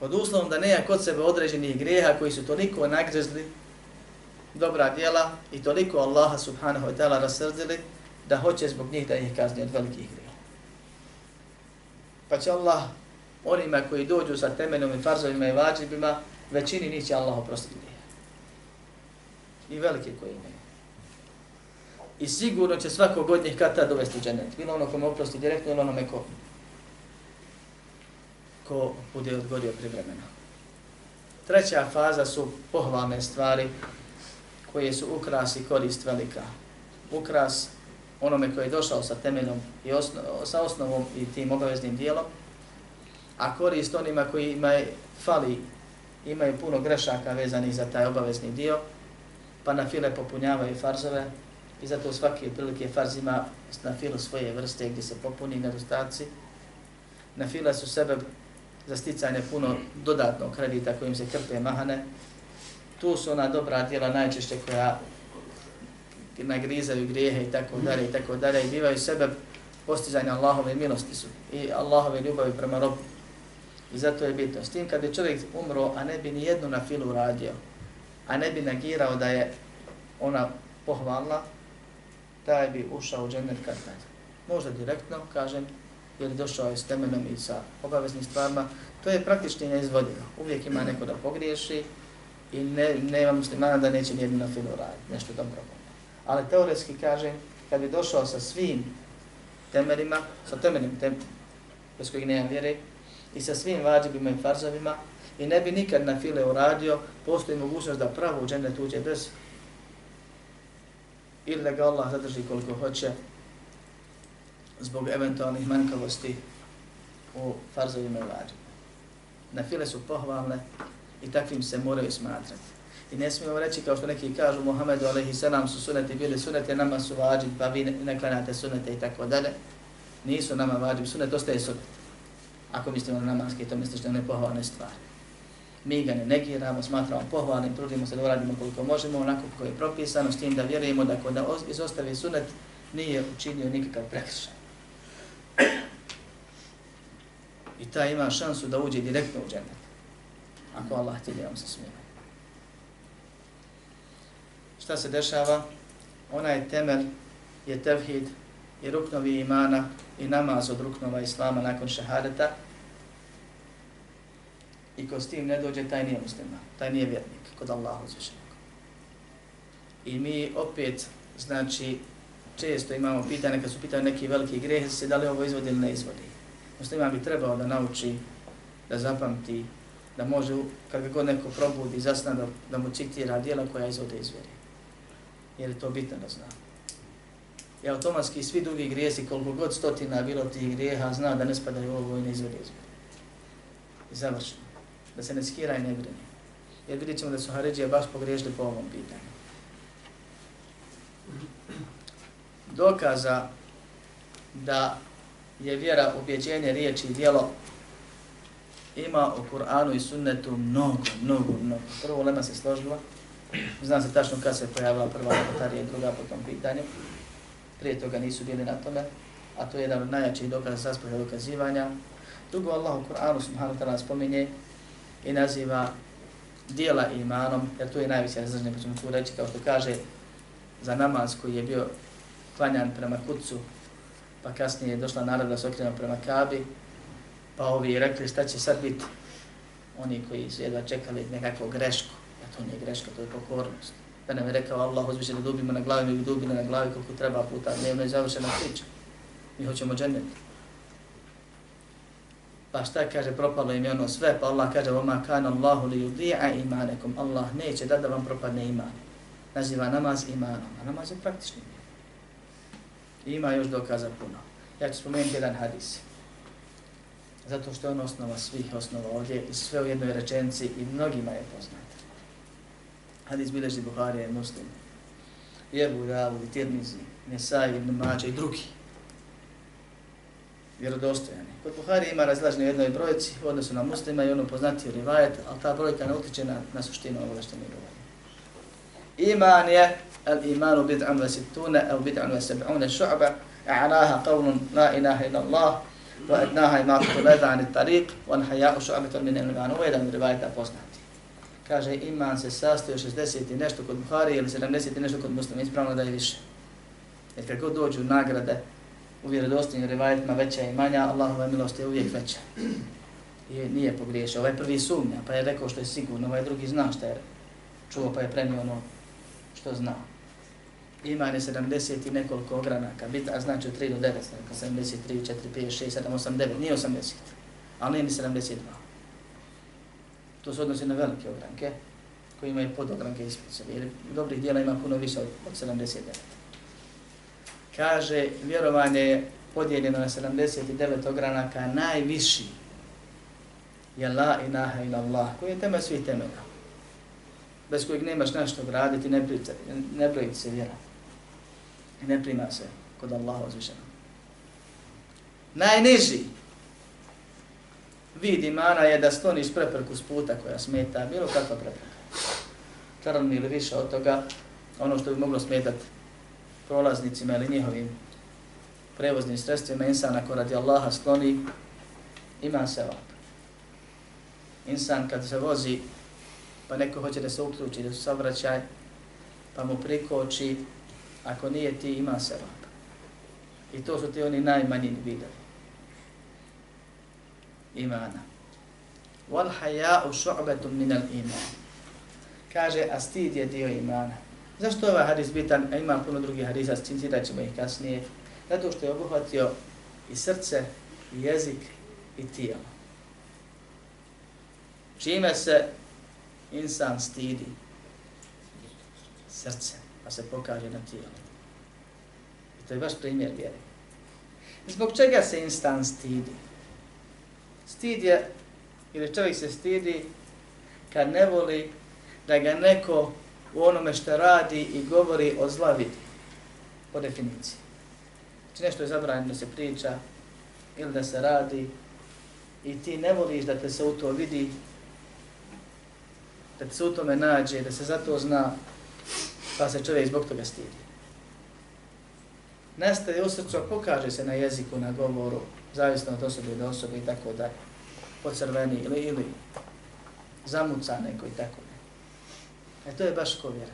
Speaker 1: Pod uslovom da nema kod sebe određenih grijeha koji su toliko nagrezli dobra djela i toliko Allaha subhanahu wa ta'ala rasrdili da hoće zbog njih da ih kazni od velikih grija. Pa će Allah onima koji dođu sa temenom i farzovima i vađibima, većini njih će Allah oprostiti grije. I velike koji imaju. I sigurno će svakog od njih kata dovesti u džennet. Bilo ono kome oprosti direktno ili onome ko ko bude odgodio privremeno. Treća faza su pohvalne stvari koje su ukras i korist velika. Ukras onome koji je došao sa temeljom i osno, sa osnovom i tim obaveznim dijelom, a korist onima koji imaju fali, imaju puno grešaka vezanih za taj obavezni dio, pa na file popunjavaju farzove i zato svaki prilike farz ima na filu svoje vrste gdje se popuni nedostaci. Na file su sebe za sticanje puno dodatnog kredita kojim se krpe mahane. Tu su ona dobra djela najčešće koja nagrizaju grijehe i tako dalje i tako dalje i bivaju sebe postizanja Allahove milosti su i Allahove ljubavi prema robu. I zato je bitno. S tim kad bi čovjek umro, a ne bi ni jednu na filu radio, a ne bi nagirao da je ona pohvalna, taj bi ušao u džennet kad Možda direktno, kažem, jer došao je s temenom i sa obaveznim stvarima, to je praktički neizvodivo. Uvijek ima neko da pogriješi i ne, nema muslimana da neće nijedno na filu raditi, nešto dobro. Ali teoretski kažem, kad bi došao sa svim temeljima, sa temeljim tem, bez kojeg nema vjere, i sa svim vađibima i farzovima, i ne bi nikad na file uradio, postoji mogućnost da pravo u džennet uđe bez ili da ga Allah zadrži koliko hoće, zbog eventualnih manjkavosti u farzovima i vađima. Na file su pohvalne i takvim se moraju smatrati. I ne smijemo reći kao što neki kažu Muhammedu alaihi salam su suneti bili suneti, nama su vađib pa vi ne klanjate sunete i tako dalje. Nisu nama vađib sunet ostaje sunet. Ako mislimo na namaske, to misliš da ne pohvalne stvari. Mi ga ne negiramo, smatramo pohvalnim, trudimo se da uradimo koliko možemo, onako kako je propisano, s tim da vjerujemo da kod izostavi sunet nije učinio nikakav prekršaj. I ta ima šansu da uđe direktno u džennet. Ako Allah ti vam se smije. Šta se dešava? Ona je temel, je tevhid i ruknovi imana i namaz od ruknova islama nakon šehadeta. I ko s tim ne dođe, taj nije musliman, taj nije vjernik kod Allaha uzvišenog. I mi opet, znači, često imamo pitanje, kad su pitanje neki veliki greh, se da li ovo izvodi ili ne izvodi. Musliman bi trebao da nauči, da zapamti, da može, kad ga god neko probudi, zasna da, da mu citira dijela koja izvode iz vjeri. Jer je to bitno da zna. I automatski svi drugi grijesi, koliko god stotina bilo tih grijeha, zna da ne spadaju u ovo i ne izvode. I završeno. Da se ne skira i ne brini. Jer vidjet ćemo da su Haridžije baš pogriješili po ovom pitanju. dokaza da je vjera, ubjeđenje, riječi i dijelo ima u Kur'anu i sunnetu mnogo, mnogo, mnogo. Prvo lema se složila, znam se tačno kada se pojavila prva notarija i druga po tom pitanju. Prije toga nisu bili na tome, a to je jedan od najjačih dokaza saspođa dokazivanja. Drugo, Allah u Kur'anu subhanahu ta'ala spominje i naziva dijela imanom, jer to je najviše razređenje, pa ćemo tu reći, kao što kaže, za namaz koji je bio klanjan prema kucu, pa kasnije je došla narod da se okrenemo prema Kabi, pa ovi rekli šta će sad biti oni koji su jedva čekali nekakvu grešku, to nije greška, to je pokornost. Da nam je rekao Allah, uzviše da dubimo na glavi, mi dubimo na glavi koliko treba puta, dnevno je završena priča. Mi hoćemo džennet. Pa šta kaže, propalo im je ono sve, pa Allah kaže, oma kan Allahu li yudi'a imanekum, Allah neće da da vam propadne iman. naziva namaz imanom, a namaz je praktični. I ima još dokaza puno. Ja ću spomenuti jedan hadis. Zato što je on osnova svih osnova ovdje i sve u jednoj rečenci i mnogima je poznat. Hadis bileži Buharija i Muslim. I Ebu Davud i Tirmizi, Nesaj, Ibn Mađa i drugi. Vjerodostojani. Kod Buharija ima razlažne u jednoj brojci u odnosu na muslima i ono poznatiji rivajet, ali ta brojka ne utiče na, na suštinu ovoga što mi govorimo. Iman je al imanu bid'an wa sittuna au bid'an wa sab'una šu'ba a'naha qavlun la ilaha ila Allah wa adnaha imatu leda ani tariq wa anhaja'u šu'abitan min iman. Ovo je jedan rivajeta poznati. Kaže iman se sastoji od 60 i nešto kod Buhari ili 70 i nešto kod muslima. Ispravno da je više. Jer kako dođu nagrade u vjerodostojnim rivajetima veća i manja, Allahova milost je uvijek veća. I nije pogriješio. Ovaj prvi sumnja, pa je rekao što je sigurno, ovaj drugi zna što je čuo, pa je premio ono što zna. Ima je 70 i nekoliko ogranaka, bita znači od 3 do 9, 73, 4, 5, 6, 7, 8, 9, nije 80, ali nije ni 72. To se odnosi na velike ogranke, koji imaju podogranke ispod sebe, jer dobrih dijela ima puno više od, od 79 kaže vjerovanje je podijeljeno na 79 ogranaka, najviši je la inaha ila Allah, koji je temelj svih temelja. Bez kojeg nemaš nešto graditi, ne, prita, ne broji se vjera. I ne prima se kod Allaha uzvišeno. Najniži vid imana je da skloniš prepreku s puta koja smeta, bilo kakva prepreka. Čarobni ili više od toga, ono što bi moglo smetati prolaznicima ili njihovim prevoznim sredstvima insan ako radi Allaha skloni, ima se ovak. Insan kad se vozi, pa neko hoće da se uključi, da se savraćaj, pa mu prikoči, ako nije ti, ima se ovak. I to su ti oni najmanji vidovi. Imana. Wal haja'u shu'batun min al-iman. Kaže, a stid je dio imana. Zašto je ovaj hadis bitan, a ima puno drugih hadisa, citirat ćemo ih kasnije? Zato što je obuhvatio i srce, i jezik, i tijelo. Čime se insan stidi? Srce, pa se pokaže na tijelo. I to je baš primjer vjere. Zbog čega se insan stidi? Stid je, ili čovjek se stidi kad ne voli da ga neko u onome što radi i govori o zla vidi, po definiciji. Znači nešto je zabranjeno da se priča ili da se radi i ti ne voliš da te se u to vidi, da te se u tome nađe, da se za to zna, pa se čovjek zbog toga stidi. Nestaje u srcu, pokaže se na jeziku, na govoru, zavisno od osobe do osobe i tako dalje, pocrveni ili, ili zamuca neko i tako E to je baš ko vjera.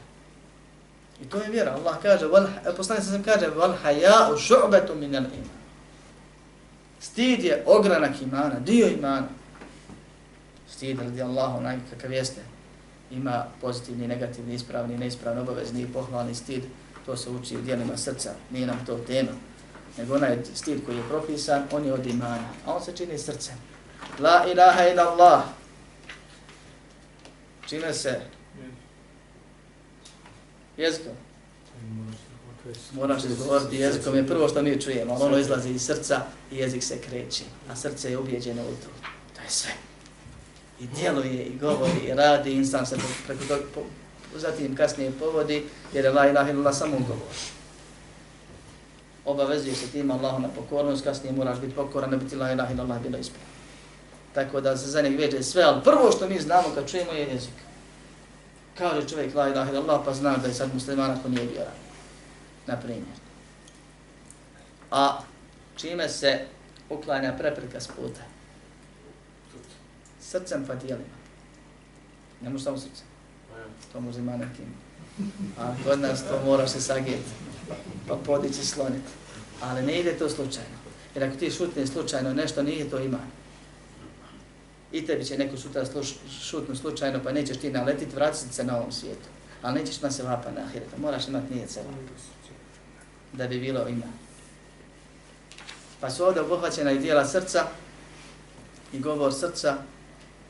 Speaker 1: I to je vjera. Allah kaže, e, poslanik sam kaže, wal haja'u šu'betu min al-iman. Stid je ogranak imana, dio imana. Stid radi Allahu onaj kakav jeste. Ima pozitivni, negativni, ispravni, neispravni, obavezni, pohvalni stid. To se uči u dijelima srca. Nije nam to tema. Nego onaj stil koji je propisan, on je od imana. A on se čini srcem. La ilaha ila Allah. Čine se jezikom. Moraš izgovoriti jezikom, je prvo što mi čujemo, ono izlazi iz srca i jezik se kreće, a srce je ubijeđeno u to. To je sve. I djeluje, i govori, i radi, insan se preko toga, zatim kasnije povodi, jer je la ilaha illallah samo govori. Obavezuje se tim Allahu na pokornost, kasnije moraš biti pokoran, ne biti la ilaha illallah bilo ispravno. Tako da se za njeg veže sve, ali prvo što mi znamo kad čujemo je jezik kaže čovjek la ilaha illallah pa zna da je sad musliman ako nije vjeran. Na primjer. A čime se uklanja prepreka s puta? Srcem pa dijelima. Ne može samo srcem. To može ima nekim. A kod nas to mora se sagijeti. Pa podići sloniti. Ali ne ide to slučajno. Jer ako ti šutne slučajno nešto, nije to iman. i tebi će neko sutra sluš, šutnu slučajno, pa nećeš ti naletiti, vratiti se na ovom svijetu. Ali nećeš na se vapa na ahiretu, moraš imati nije seba. Da bi bilo ima. Pa su ovdje obuhvaćena i dijela srca, i govor srca,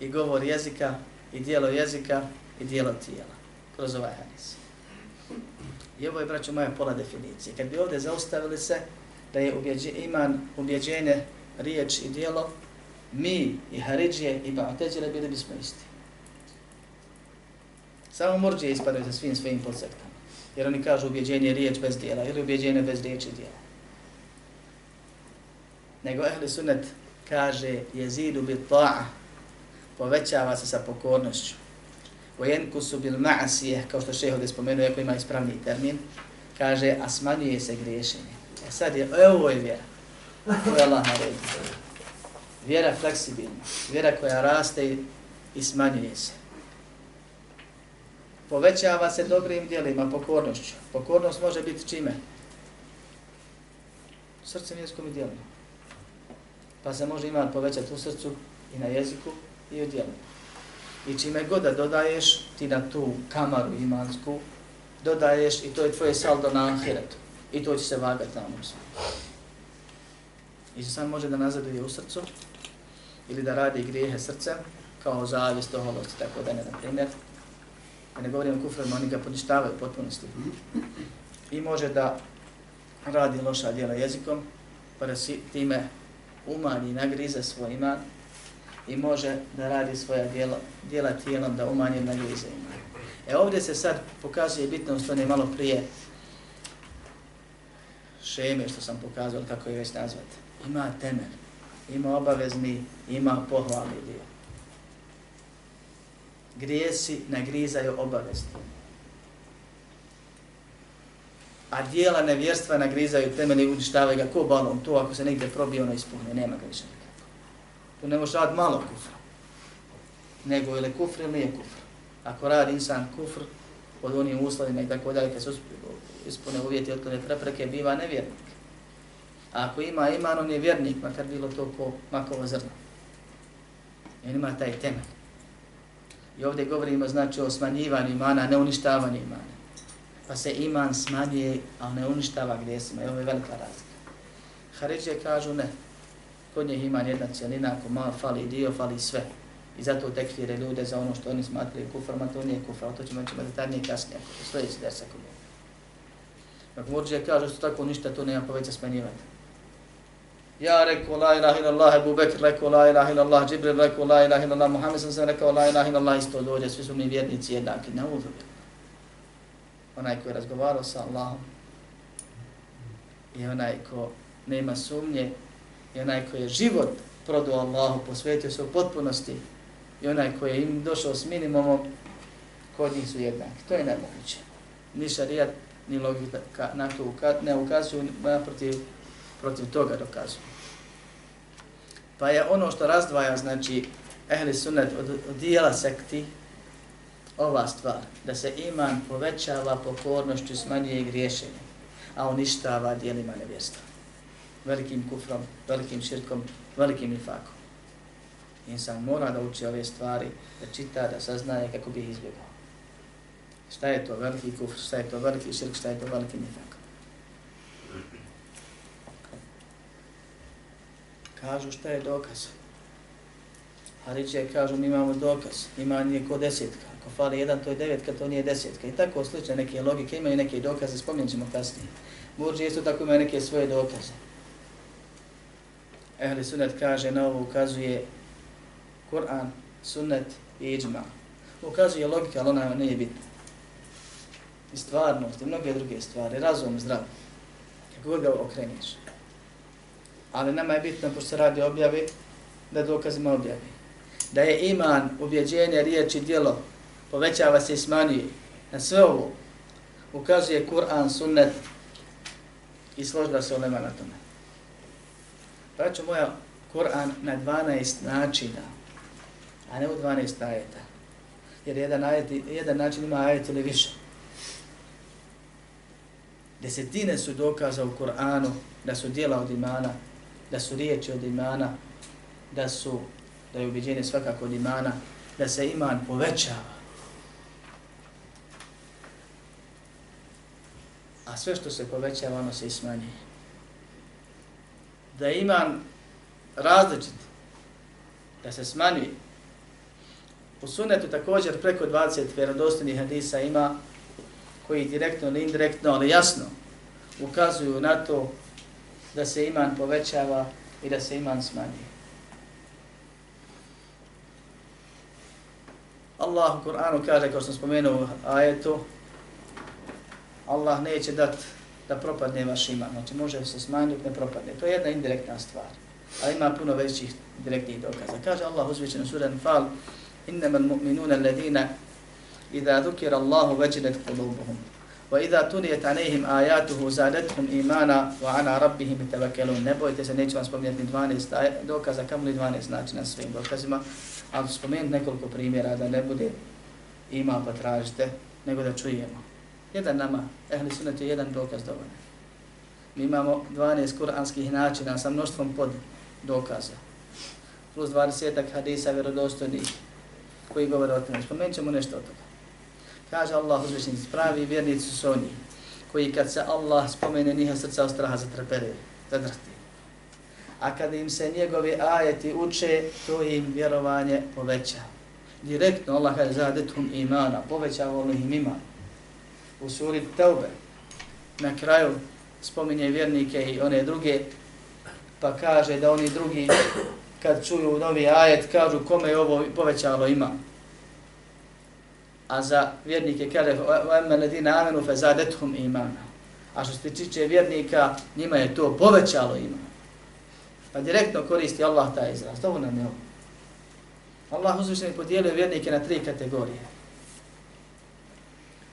Speaker 1: i govor jezika, i dijelo jezika, i dijelo tijela. Kroz ovaj hadis. I ovo je, braćo moja, pola definicije. Kad bi ovdje zaustavili se da je ubjeđe, iman ubjeđenje, riječ i dijelo, mi i Haridžije i Ba'teđile bili bismo isti. Samo murđije ispadaju sa svim svojim podsektama. Jer oni kažu ubjeđenje riječ bez dijela ili ubjeđenje bez riječi i dijela. Nego ehli sunnet kaže jezidu bit ta'a, povećava se sa pokornošću. وَيَنْكُسُ su bil kao što šeho ovdje spomenuo, iako ima ispravni termin, kaže, a smanjuje se griješenje. E sad je, evo je vjera. To je Allah naredi. Vjera fleksibilna, vjera koja raste i smanjuje se. Povećava se dobrim dijelima, pokornošću. Pokornost može biti čime? Srcem, jezikom i dijelima. Pa se može imati povećati u srcu i na jeziku i u dijelima. I čime god da dodaješ, ti na tu kamaru imansku, dodaješ i to je tvoje saldo na ahiretu. I to će se vagati na onom. I sam može da nazaduje u srcu, ili da radi grijehe srcem, kao zavist, oholost tako da ne, na primjer. A ne govorim o kufrima, oni ga poništavaju u potpunosti. I može da radi loša djela jezikom, pa da si time umanji i nagrize svoj iman i može da radi svoja djela, djela tijelom da umanji na nagrize. E ovdje se sad pokazuje bitno što ne malo prije šeme što sam pokazao, kako je već nazvati. Ima temelj ima obavezni, ima pohvalni dio. Grijesi nagrizaju obavezni. A dijela nevjerstva nagrizaju temelj i uništavaju ga ko balon. To ako se negdje probije, ono ispuhne, nema ga više. Tu ne može raditi malo kufra. Nego ili kufr ili nije kufr. Ako radi insan kufr, pod onim uslovima i tako dalje, kad se ispune uvjeti otklone prepreke, biva nevjernik. A ako ima iman, on je vjernik, makar bilo to ko makovo zrno. I on ima taj temelj. I ovdje govorimo znači o smanjivanju imana, ne uništavanju imana. Pa se iman smanjuje, ali ne uništava gdje I ovo je velika razlika. Haridžije kažu ne. Kod njih iman jedna cijelina, ako malo fali dio, fali sve. I zato tekfire ljude za ono što oni smatraju a to nije kufra. O to ćemo ćemo detaljnije kasnije, ako to stoji iz dersa kod njih. Ako murđe kaže što tako ništa, to nema pa poveća smanjivati. Ja rekao la ilaha illallah, Abu Bekr rekao la ilaha illallah, Džibril rekao la ilaha illallah, Muhammed sam sam rekao la ilaha illallah, isto dođe, svi su mi vjernici jednaki, ne uzubili. Onaj ko je razgovarao sa Allahom i onaj ko nema sumnje i onaj koji je život prodao Allahu, posvetio se u potpunosti i onaj koji je im došao s minimumom, kod njih su jednaki. To je nemoguće. Ni šarijat, ni logika na to ne ukazuju, naprotiv, protiv toga dokazuju. Pa je ono što razdvaja, znači, ehli sunnet od, od dijela sekti, ova stvar, da se iman povećava pokornošću, smanjuje i griješenje, a uništava dijelima nevjesta. Velikim kufrom, velikim širkom, velikim nifakom. Insan mora da uči ove stvari, da čita, da saznaje kako bi ih izbjegao. Šta je to veliki kufr, šta je to veliki širk, šta je to veliki nifak. Kažu šta je dokaz? Haridže kažu mi imamo dokaz, ima nije ko desetka. Ako fali jedan, to je devetka, to nije desetka. I tako slične neke logike, imaju neke dokaze, spominjat ćemo kasnije. Burđi isto tako imaju neke svoje dokaze. Ehli sunnet kaže, na ovo ukazuje Kur'an, sunnet i iđma. Ukazuje logika, ali ona nije bitna. I stvarnost, i mnoge druge stvari, razum, zdrav. Kako god ga okreniš. Ali nama je bitno, pošto se radi objavi, da dokazima objavi. Da je iman, ubjeđenje, riječ i djelo povećava se i smanjuje. Na sve ovo ukazuje Kur'an, sunnet i složila se ulema na tome. Braćo moja, Kur'an na 12 načina, a ne u 12 ajeta. Jer jedan, ajet, jedan način ima ajet ili više. Desetine su dokaza u Kur'anu da su dijela od imana, da su riječi od imana, da su, da je ubiđenje svakako od imana, da se iman povećava. A sve što se povećava, ono se i smanjuje. Da je iman različit, da se smanjuje. U sunetu također preko 20 vjerodostojnih hadisa ima koji direktno ili indirektno, ali jasno, ukazuju na to da se iman povećava i da se iman smanjuje. Allah u Kur'anu kaže, kao sam spomenuo ajetu, Allah neće dati da propadne vaš iman. Znači može se smanjiti, ne propadne. To je jedna indirektna stvar. Ali ima puno većih direktnih dokaza. Kaže Allah uzvišeno sura Anfal, innama mu'minuna alladhina idha dhukira Allahu wajilat kulubuhum. wa idha tuliyat alayhim ayatuhu zadatuhum imana wa ala rabbihim yatawakkalun. Ne bojte se, neću vam spomenuti 12 dokaza, kamo li 12 znači na svim dokazima, ali spomenuti nekoliko primjera da ne bude ima pa tražite, nego da čujemo. Jedan nama, ehli sunet je jedan dokaz dovoljno. Mi imamo 12 kuranskih načina sa mnoštvom pod dokaza. Plus 20 hadisa vjerodostojnih koji govore o tome. Spomenut ćemo nešto od toga. Kaže Allah uzvišen, pravi vjernici su oni koji kad se Allah spomene njiha srca od straha zatrpere, zadrti. A kad im se njegovi ajeti uče, to im vjerovanje poveća. Direktno Allah kaže zadetum imana, povećava ono im iman U suri Taube, na kraju spominje vjernike i one druge, pa kaže da oni drugi kad čuju novi ajet kažu kome je ovo povećalo iman a za vjernike kaže وَأَمَّا الَّذِينَ آمَنُوا فَزَادَتْهُمْ إِمَانًا A što se tiče vjernika, njima je to povećalo iman. Pa direktno koristi Allah taj izraz. To nam je ovo. Allah uzvišen podijelio vjernike na tri kategorije.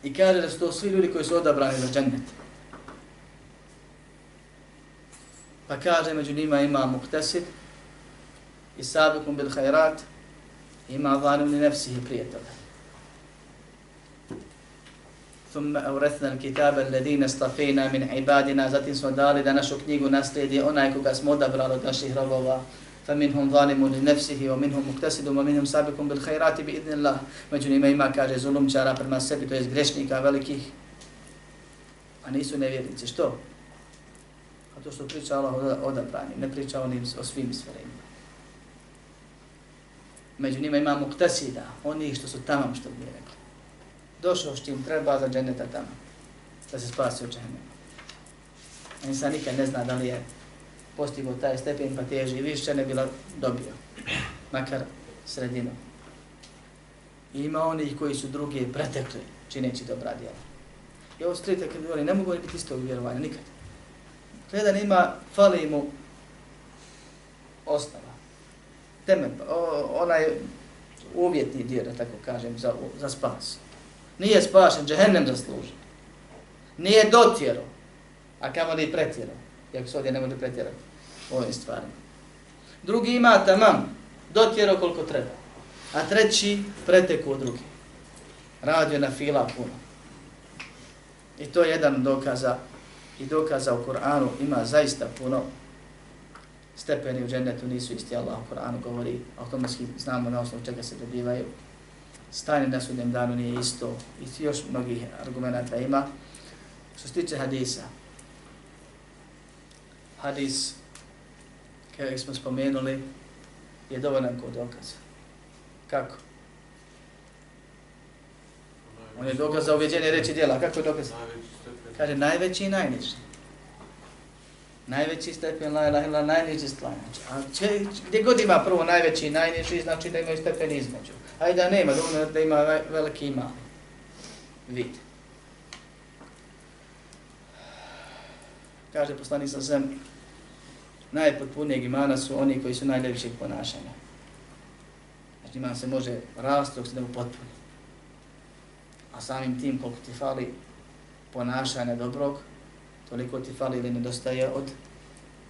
Speaker 1: I kaže da su to svi ljudi koji su odabrani za džennet. Pa kaže među njima ima muhtasid i sabikum bil hajrat, ima zanim ni nefsihi prijatelja. ثم أورثنا الكتاب الذين استفينا من عبادنا zatim smo dali da našu knjigu naslijedi onaj koga smo odabrali od naših robova فمنهم ظالم لنفسه ومنهم مقتصد ومنهم سابق بالخيرات بإذن الله među njima ima kaže zulumčara prema sebi to jest grešnika velikih a nisu nevjernici što a to što priča Allah odabrani ne priča onim o svim stvarima među njima ima muqtasida oni što su tamo što bi rekli došao što im treba za dženeta tamo, da se spasi od dženeta. A insan nikad ne zna da li je postigao taj stepen pa teži i više ne bila dobio, makar sredinu. I ima onih koji su drugi pretekli čineći dobra djela. I ovo strite kad govori, ne mogu biti istog vjerovanja, nikad. Jedan ima, fali mu osnova. Temen, onaj uvjetni dio, da tako kažem, za, za spas nije spašen, džehennem zaslužen. Nije dotjero, a kamo li pretjero, jak se ovdje ne može pretjerati u ovim stvarima. Drugi ima tamam, dotjero koliko treba. A treći preteku drugi. Radio na fila puno. I to je jedan dokaza i dokaza u Koranu ima zaista puno stepeni u džennetu nisu isti Allah u Koranu govori, automatski znamo na osnovu čega se dobivaju stanje na sudnjem danu nije isto i još mnogih argumenta ima. Što se tiče hadisa, hadis, kao smo spomenuli, je dovoljan kod dokaza. Kako? On je dokaz za uvjeđenje reči djela. Kako je dokaz? Kaže, najveći i najniži. Najveći stepen la ilaha illa najniži stepen. A če, gdje god ima prvo najveći i najniži, znači da imaju stepen između. Ajde da nema, dovoljno da ima veliki ima vid. Kaže poslani sa najpotpunijeg imana su oni koji su najljepšeg ponašanja. Znači iman se može rasti dok se ne upotpuni. A samim tim koliko ti fali ponašanja dobrog, toliko ti fali ili nedostaje od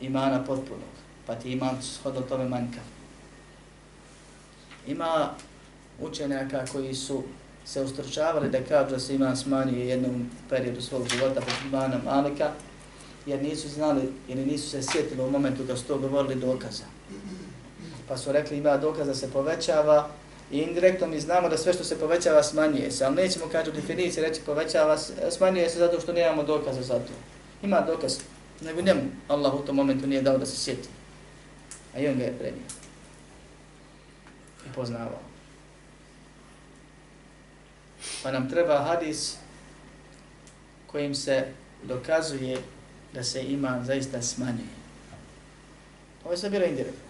Speaker 1: imana potpunog. Pa ti iman shodno tome manjka. Ima učenjaka koji su se ustručavali da kažu da se iman smanjuje jednom periodu svog života pa pod imana Malika, jer nisu znali ili nisu se sjetili u momentu da su to govorili dokaza. Pa su rekli ima dokaza se povećava i indirektno mi znamo da sve što se povećava smanjuje se, ali nećemo kažu definiciji reći povećava, smanjuje se zato što nemamo dokaza za to. Ima dokaz, nego njemu Allah u tom momentu nije dao da se sjeti. A i on ga je prenio. I poznavao. Pa nam treba hadis kojim se dokazuje da se iman zaista smanjuje. Ovo je sve bilo indirektno.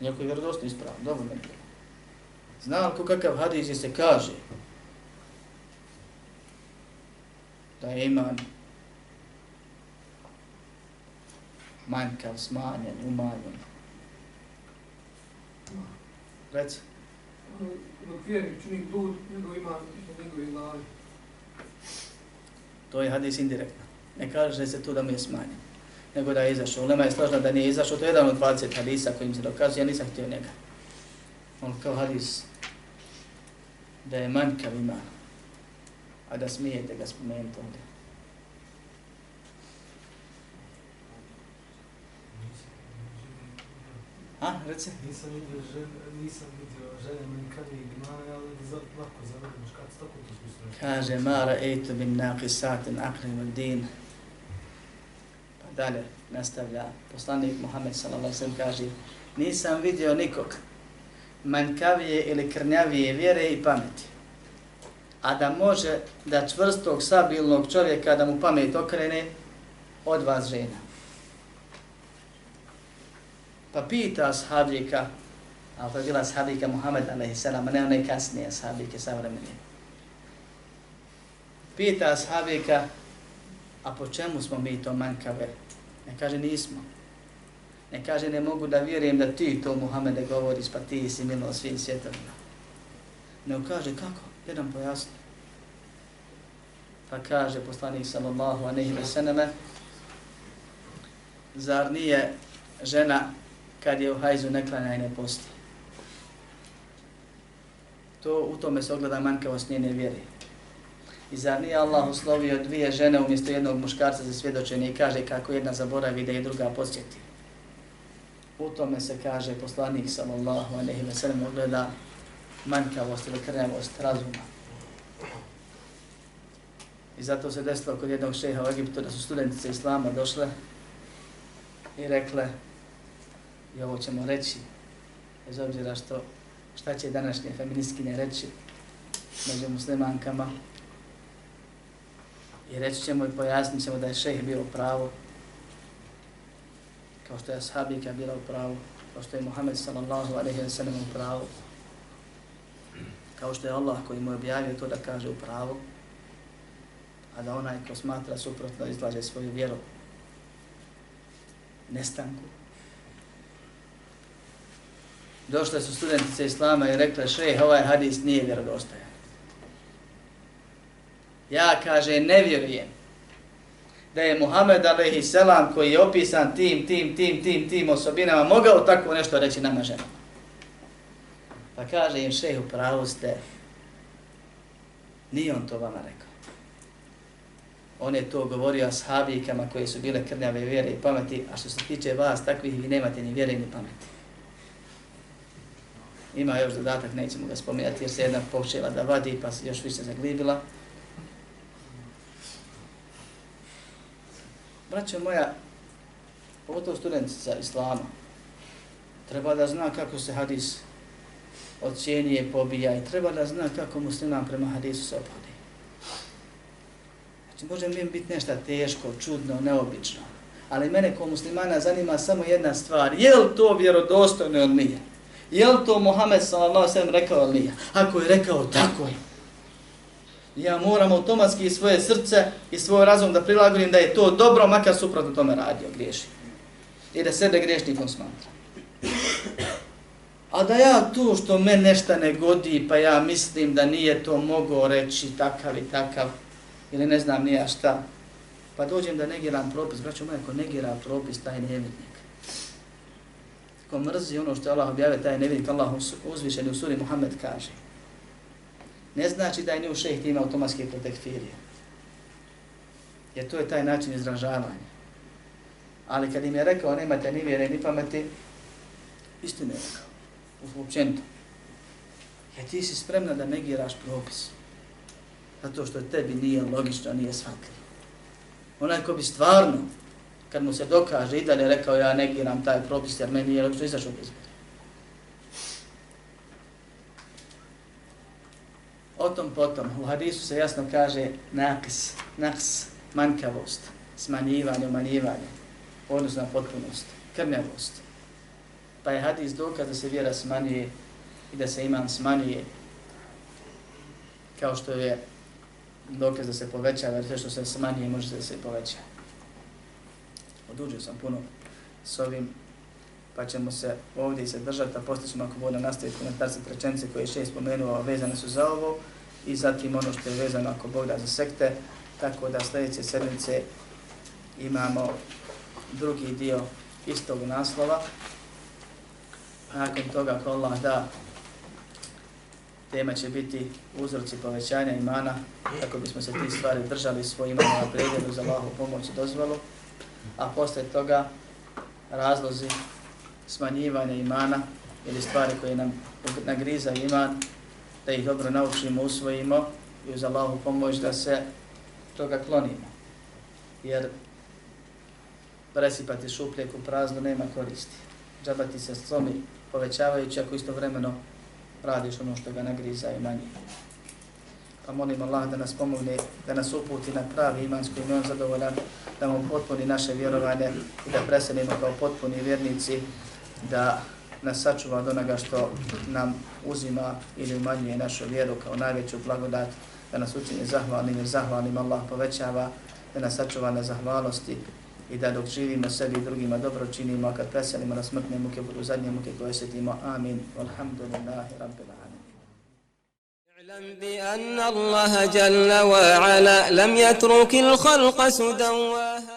Speaker 1: Nijako je vjerodostno ispravo, dobro ne bilo. Znam ko kakav hadis se kaže da je iman manjkav, smanjen, umanjen. Reci.
Speaker 4: Dok vjernik čini blud, nego ima njegovi glavi.
Speaker 1: To je hadis indirektno. Ne kaže se tu da mu je smanjen, nego da je izašao. Ulema je složna da nije izašao. To je jedan od 20 hadisa kojim se dokazuje. Ja nisam htio njega. On kao hadis da je manjkav iman, a da smijete ga spomenuti ovdje. A, reci.
Speaker 5: Nisam vidio žene, nisam vidio žene manjkavijeg imana, ali za, lako za vrlo muškarac, tako to smislu.
Speaker 1: Kaže, mara ejtu bin naqisatin aqlim al din. Dalje nastavlja poslanik Muhammed sallallahu alejhi kaže, nisam vidio nikog manjkavije ili krnjavije vjere i pameti. A da može da čvrstog, sabilnog čovjeka da mu pamet okrene od vas žena. Pa pita ashabika, a to je bila ashabika Muhammed a.s. a ne one kasnije ashabike savremene. Pita ashabika, a po čemu smo mi to manjkave? Ne kaže nismo. Ne kaže ne mogu da vjerujem da ti to Muhammede govoriš, pa ti si milo svim svjetovima. Ne kaže kako? Jedan pojasni. Pa kaže poslanik sallallahu aleyhi ve seneme, zar nije žena kad je u hajzu ne klanja i ne posti. To u tome se ogleda manjkavost njene vjere. I zar nije Allah uslovio dvije žene umjesto jednog muškarca za svjedočenje i kaže kako jedna zaboravi da je druga posjeti. U tome se kaže poslanik sallallahu aleyhi ve sellem ogleda manjkavost ili krnjavost razuma. I zato se desilo kod jednog šeha u Egiptu da su studentice Islama došle i rekle i ovo ćemo reći, bez obzira što šta će današnje feministkinje reći među muslimankama. I reći ćemo i pojasnit ćemo da je šejh bio pravo, kao što je ashabika bila u pravu, kao što je Muhammed sallallahu alaihi wa sallam u pravu, kao što je Allah koji mu je objavio to da kaže u pravu, a da onaj ko smatra suprotno izlaže svoju vjeru. Nestanku, došle su studentice Islama i rekle, šejh, ovaj hadis nije vjerodostojan. Ja, kaže, ne vjerujem da je Muhammed alaihi selam koji je opisan tim, tim, tim, tim, tim osobinama mogao tako nešto reći nama ženama. Pa kaže im šehu pravu ste, nije on to vama rekao. On je to govorio ashabikama koji su bile krnjave vjere i pameti, a što se tiče vas, takvih vi nemate ni vjere ni pameti. Ima još dodatak, nećemo ga spominjati jer se jedna počela da vadi pa se još više zaglibila. Braćo moja, pogotovo studentica Islama, treba da zna kako se hadis ocjenije, pobija i treba da zna kako musliman prema hadisu se obhodi. Znači, može mi biti nešto teško, čudno, neobično, ali mene kao muslimana zanima samo jedna stvar, je li to vjerodostojno ili nije? Je li to Muhammed s.a.v. rekao ili nije? Ako je rekao, tako je. Ja moram automatski svoje srce i svoj razum da prilagodim da je to dobro, makar suprotno tome radio, griješi. I da sebe griješnikom smatra. A da ja to što me nešto ne godi, pa ja mislim da nije to mogao reći takav i takav, ili ne znam nija šta, pa dođem da negiram propis, braćo moje, ko negira propis, taj nevjetnik ko mrzi ono što Allah objave, taj nevidnik, Allah uzvišen u suri Muhammed kaže. Ne znači da je nju šehht ima automatske protekfirije. Jer to je taj način izražavanja. Ali kad im je rekao nemate ni vjere ni pameti, istinu je rekao. Uopćenito. Jer ti si spremna da negiraš propis. Zato što tebi nije logično, nije shvatljivo. Onaj ko bi stvarno kad mu se dokaže i dalje rekao ja negiram taj propis jer meni je logično izašao bez O tom potom, u hadisu se jasno kaže nakis, naks, manjkavost, smanjivanje, umanjivanje, odnosno potpunost, krnjavost. Pa je hadis dokaz da se vjera smanjuje i da se iman smanjuje, kao što je dokaz da se povećava, jer sve što se smanjuje može da se poveća. Oduđio sam puno s ovim, pa ćemo se ovdje se držati, a poslije ćemo ako bude nastaviti komentarci trečence koje je še spomenuo, vezane su za ovo, i zatim ono što je vezano ako Bog da za sekte, tako da sljedeće sedmice imamo drugi dio istog naslova. pa Nakon toga, ako Allah da, tema će biti uzroci povećanja imana, kako bismo se ti stvari držali svojim na pregledu za Allahu pomoć i dozvolu, a posle toga razlozi smanjivanja imana ili stvari koje nam nagriza iman, da ih dobro naučimo, usvojimo i uz Allahu pomoć da se toga klonimo. Jer presipati šupljek u prazno nema koristi. Džabati se slomi povećavajući ako istovremeno radiš ono što ga nagriza i manje. Pa molim Allah da nas pomogne, da nas uputi na pravi imansko i on zadovoljan, da mu potpuni naše vjerovanje i da preselimo kao potpuni vjernici, da nas sačuva od onoga što nam uzima ili umanjuje našu vjeru kao najveću blagodat, da nas učini zahvalnim jer zahvalnim Allah povećava, da nas sačuva na zahvalnosti i da dok živimo sebi i drugima dobro činimo, a kad preselimo na smrtne muke budu zadnje muke koje sjetimo. Amin. Alhamdulillahi rabbil alamin.
Speaker 6: اعلم بأن الله جل وعلا لم يترك الخلق سدى وهدى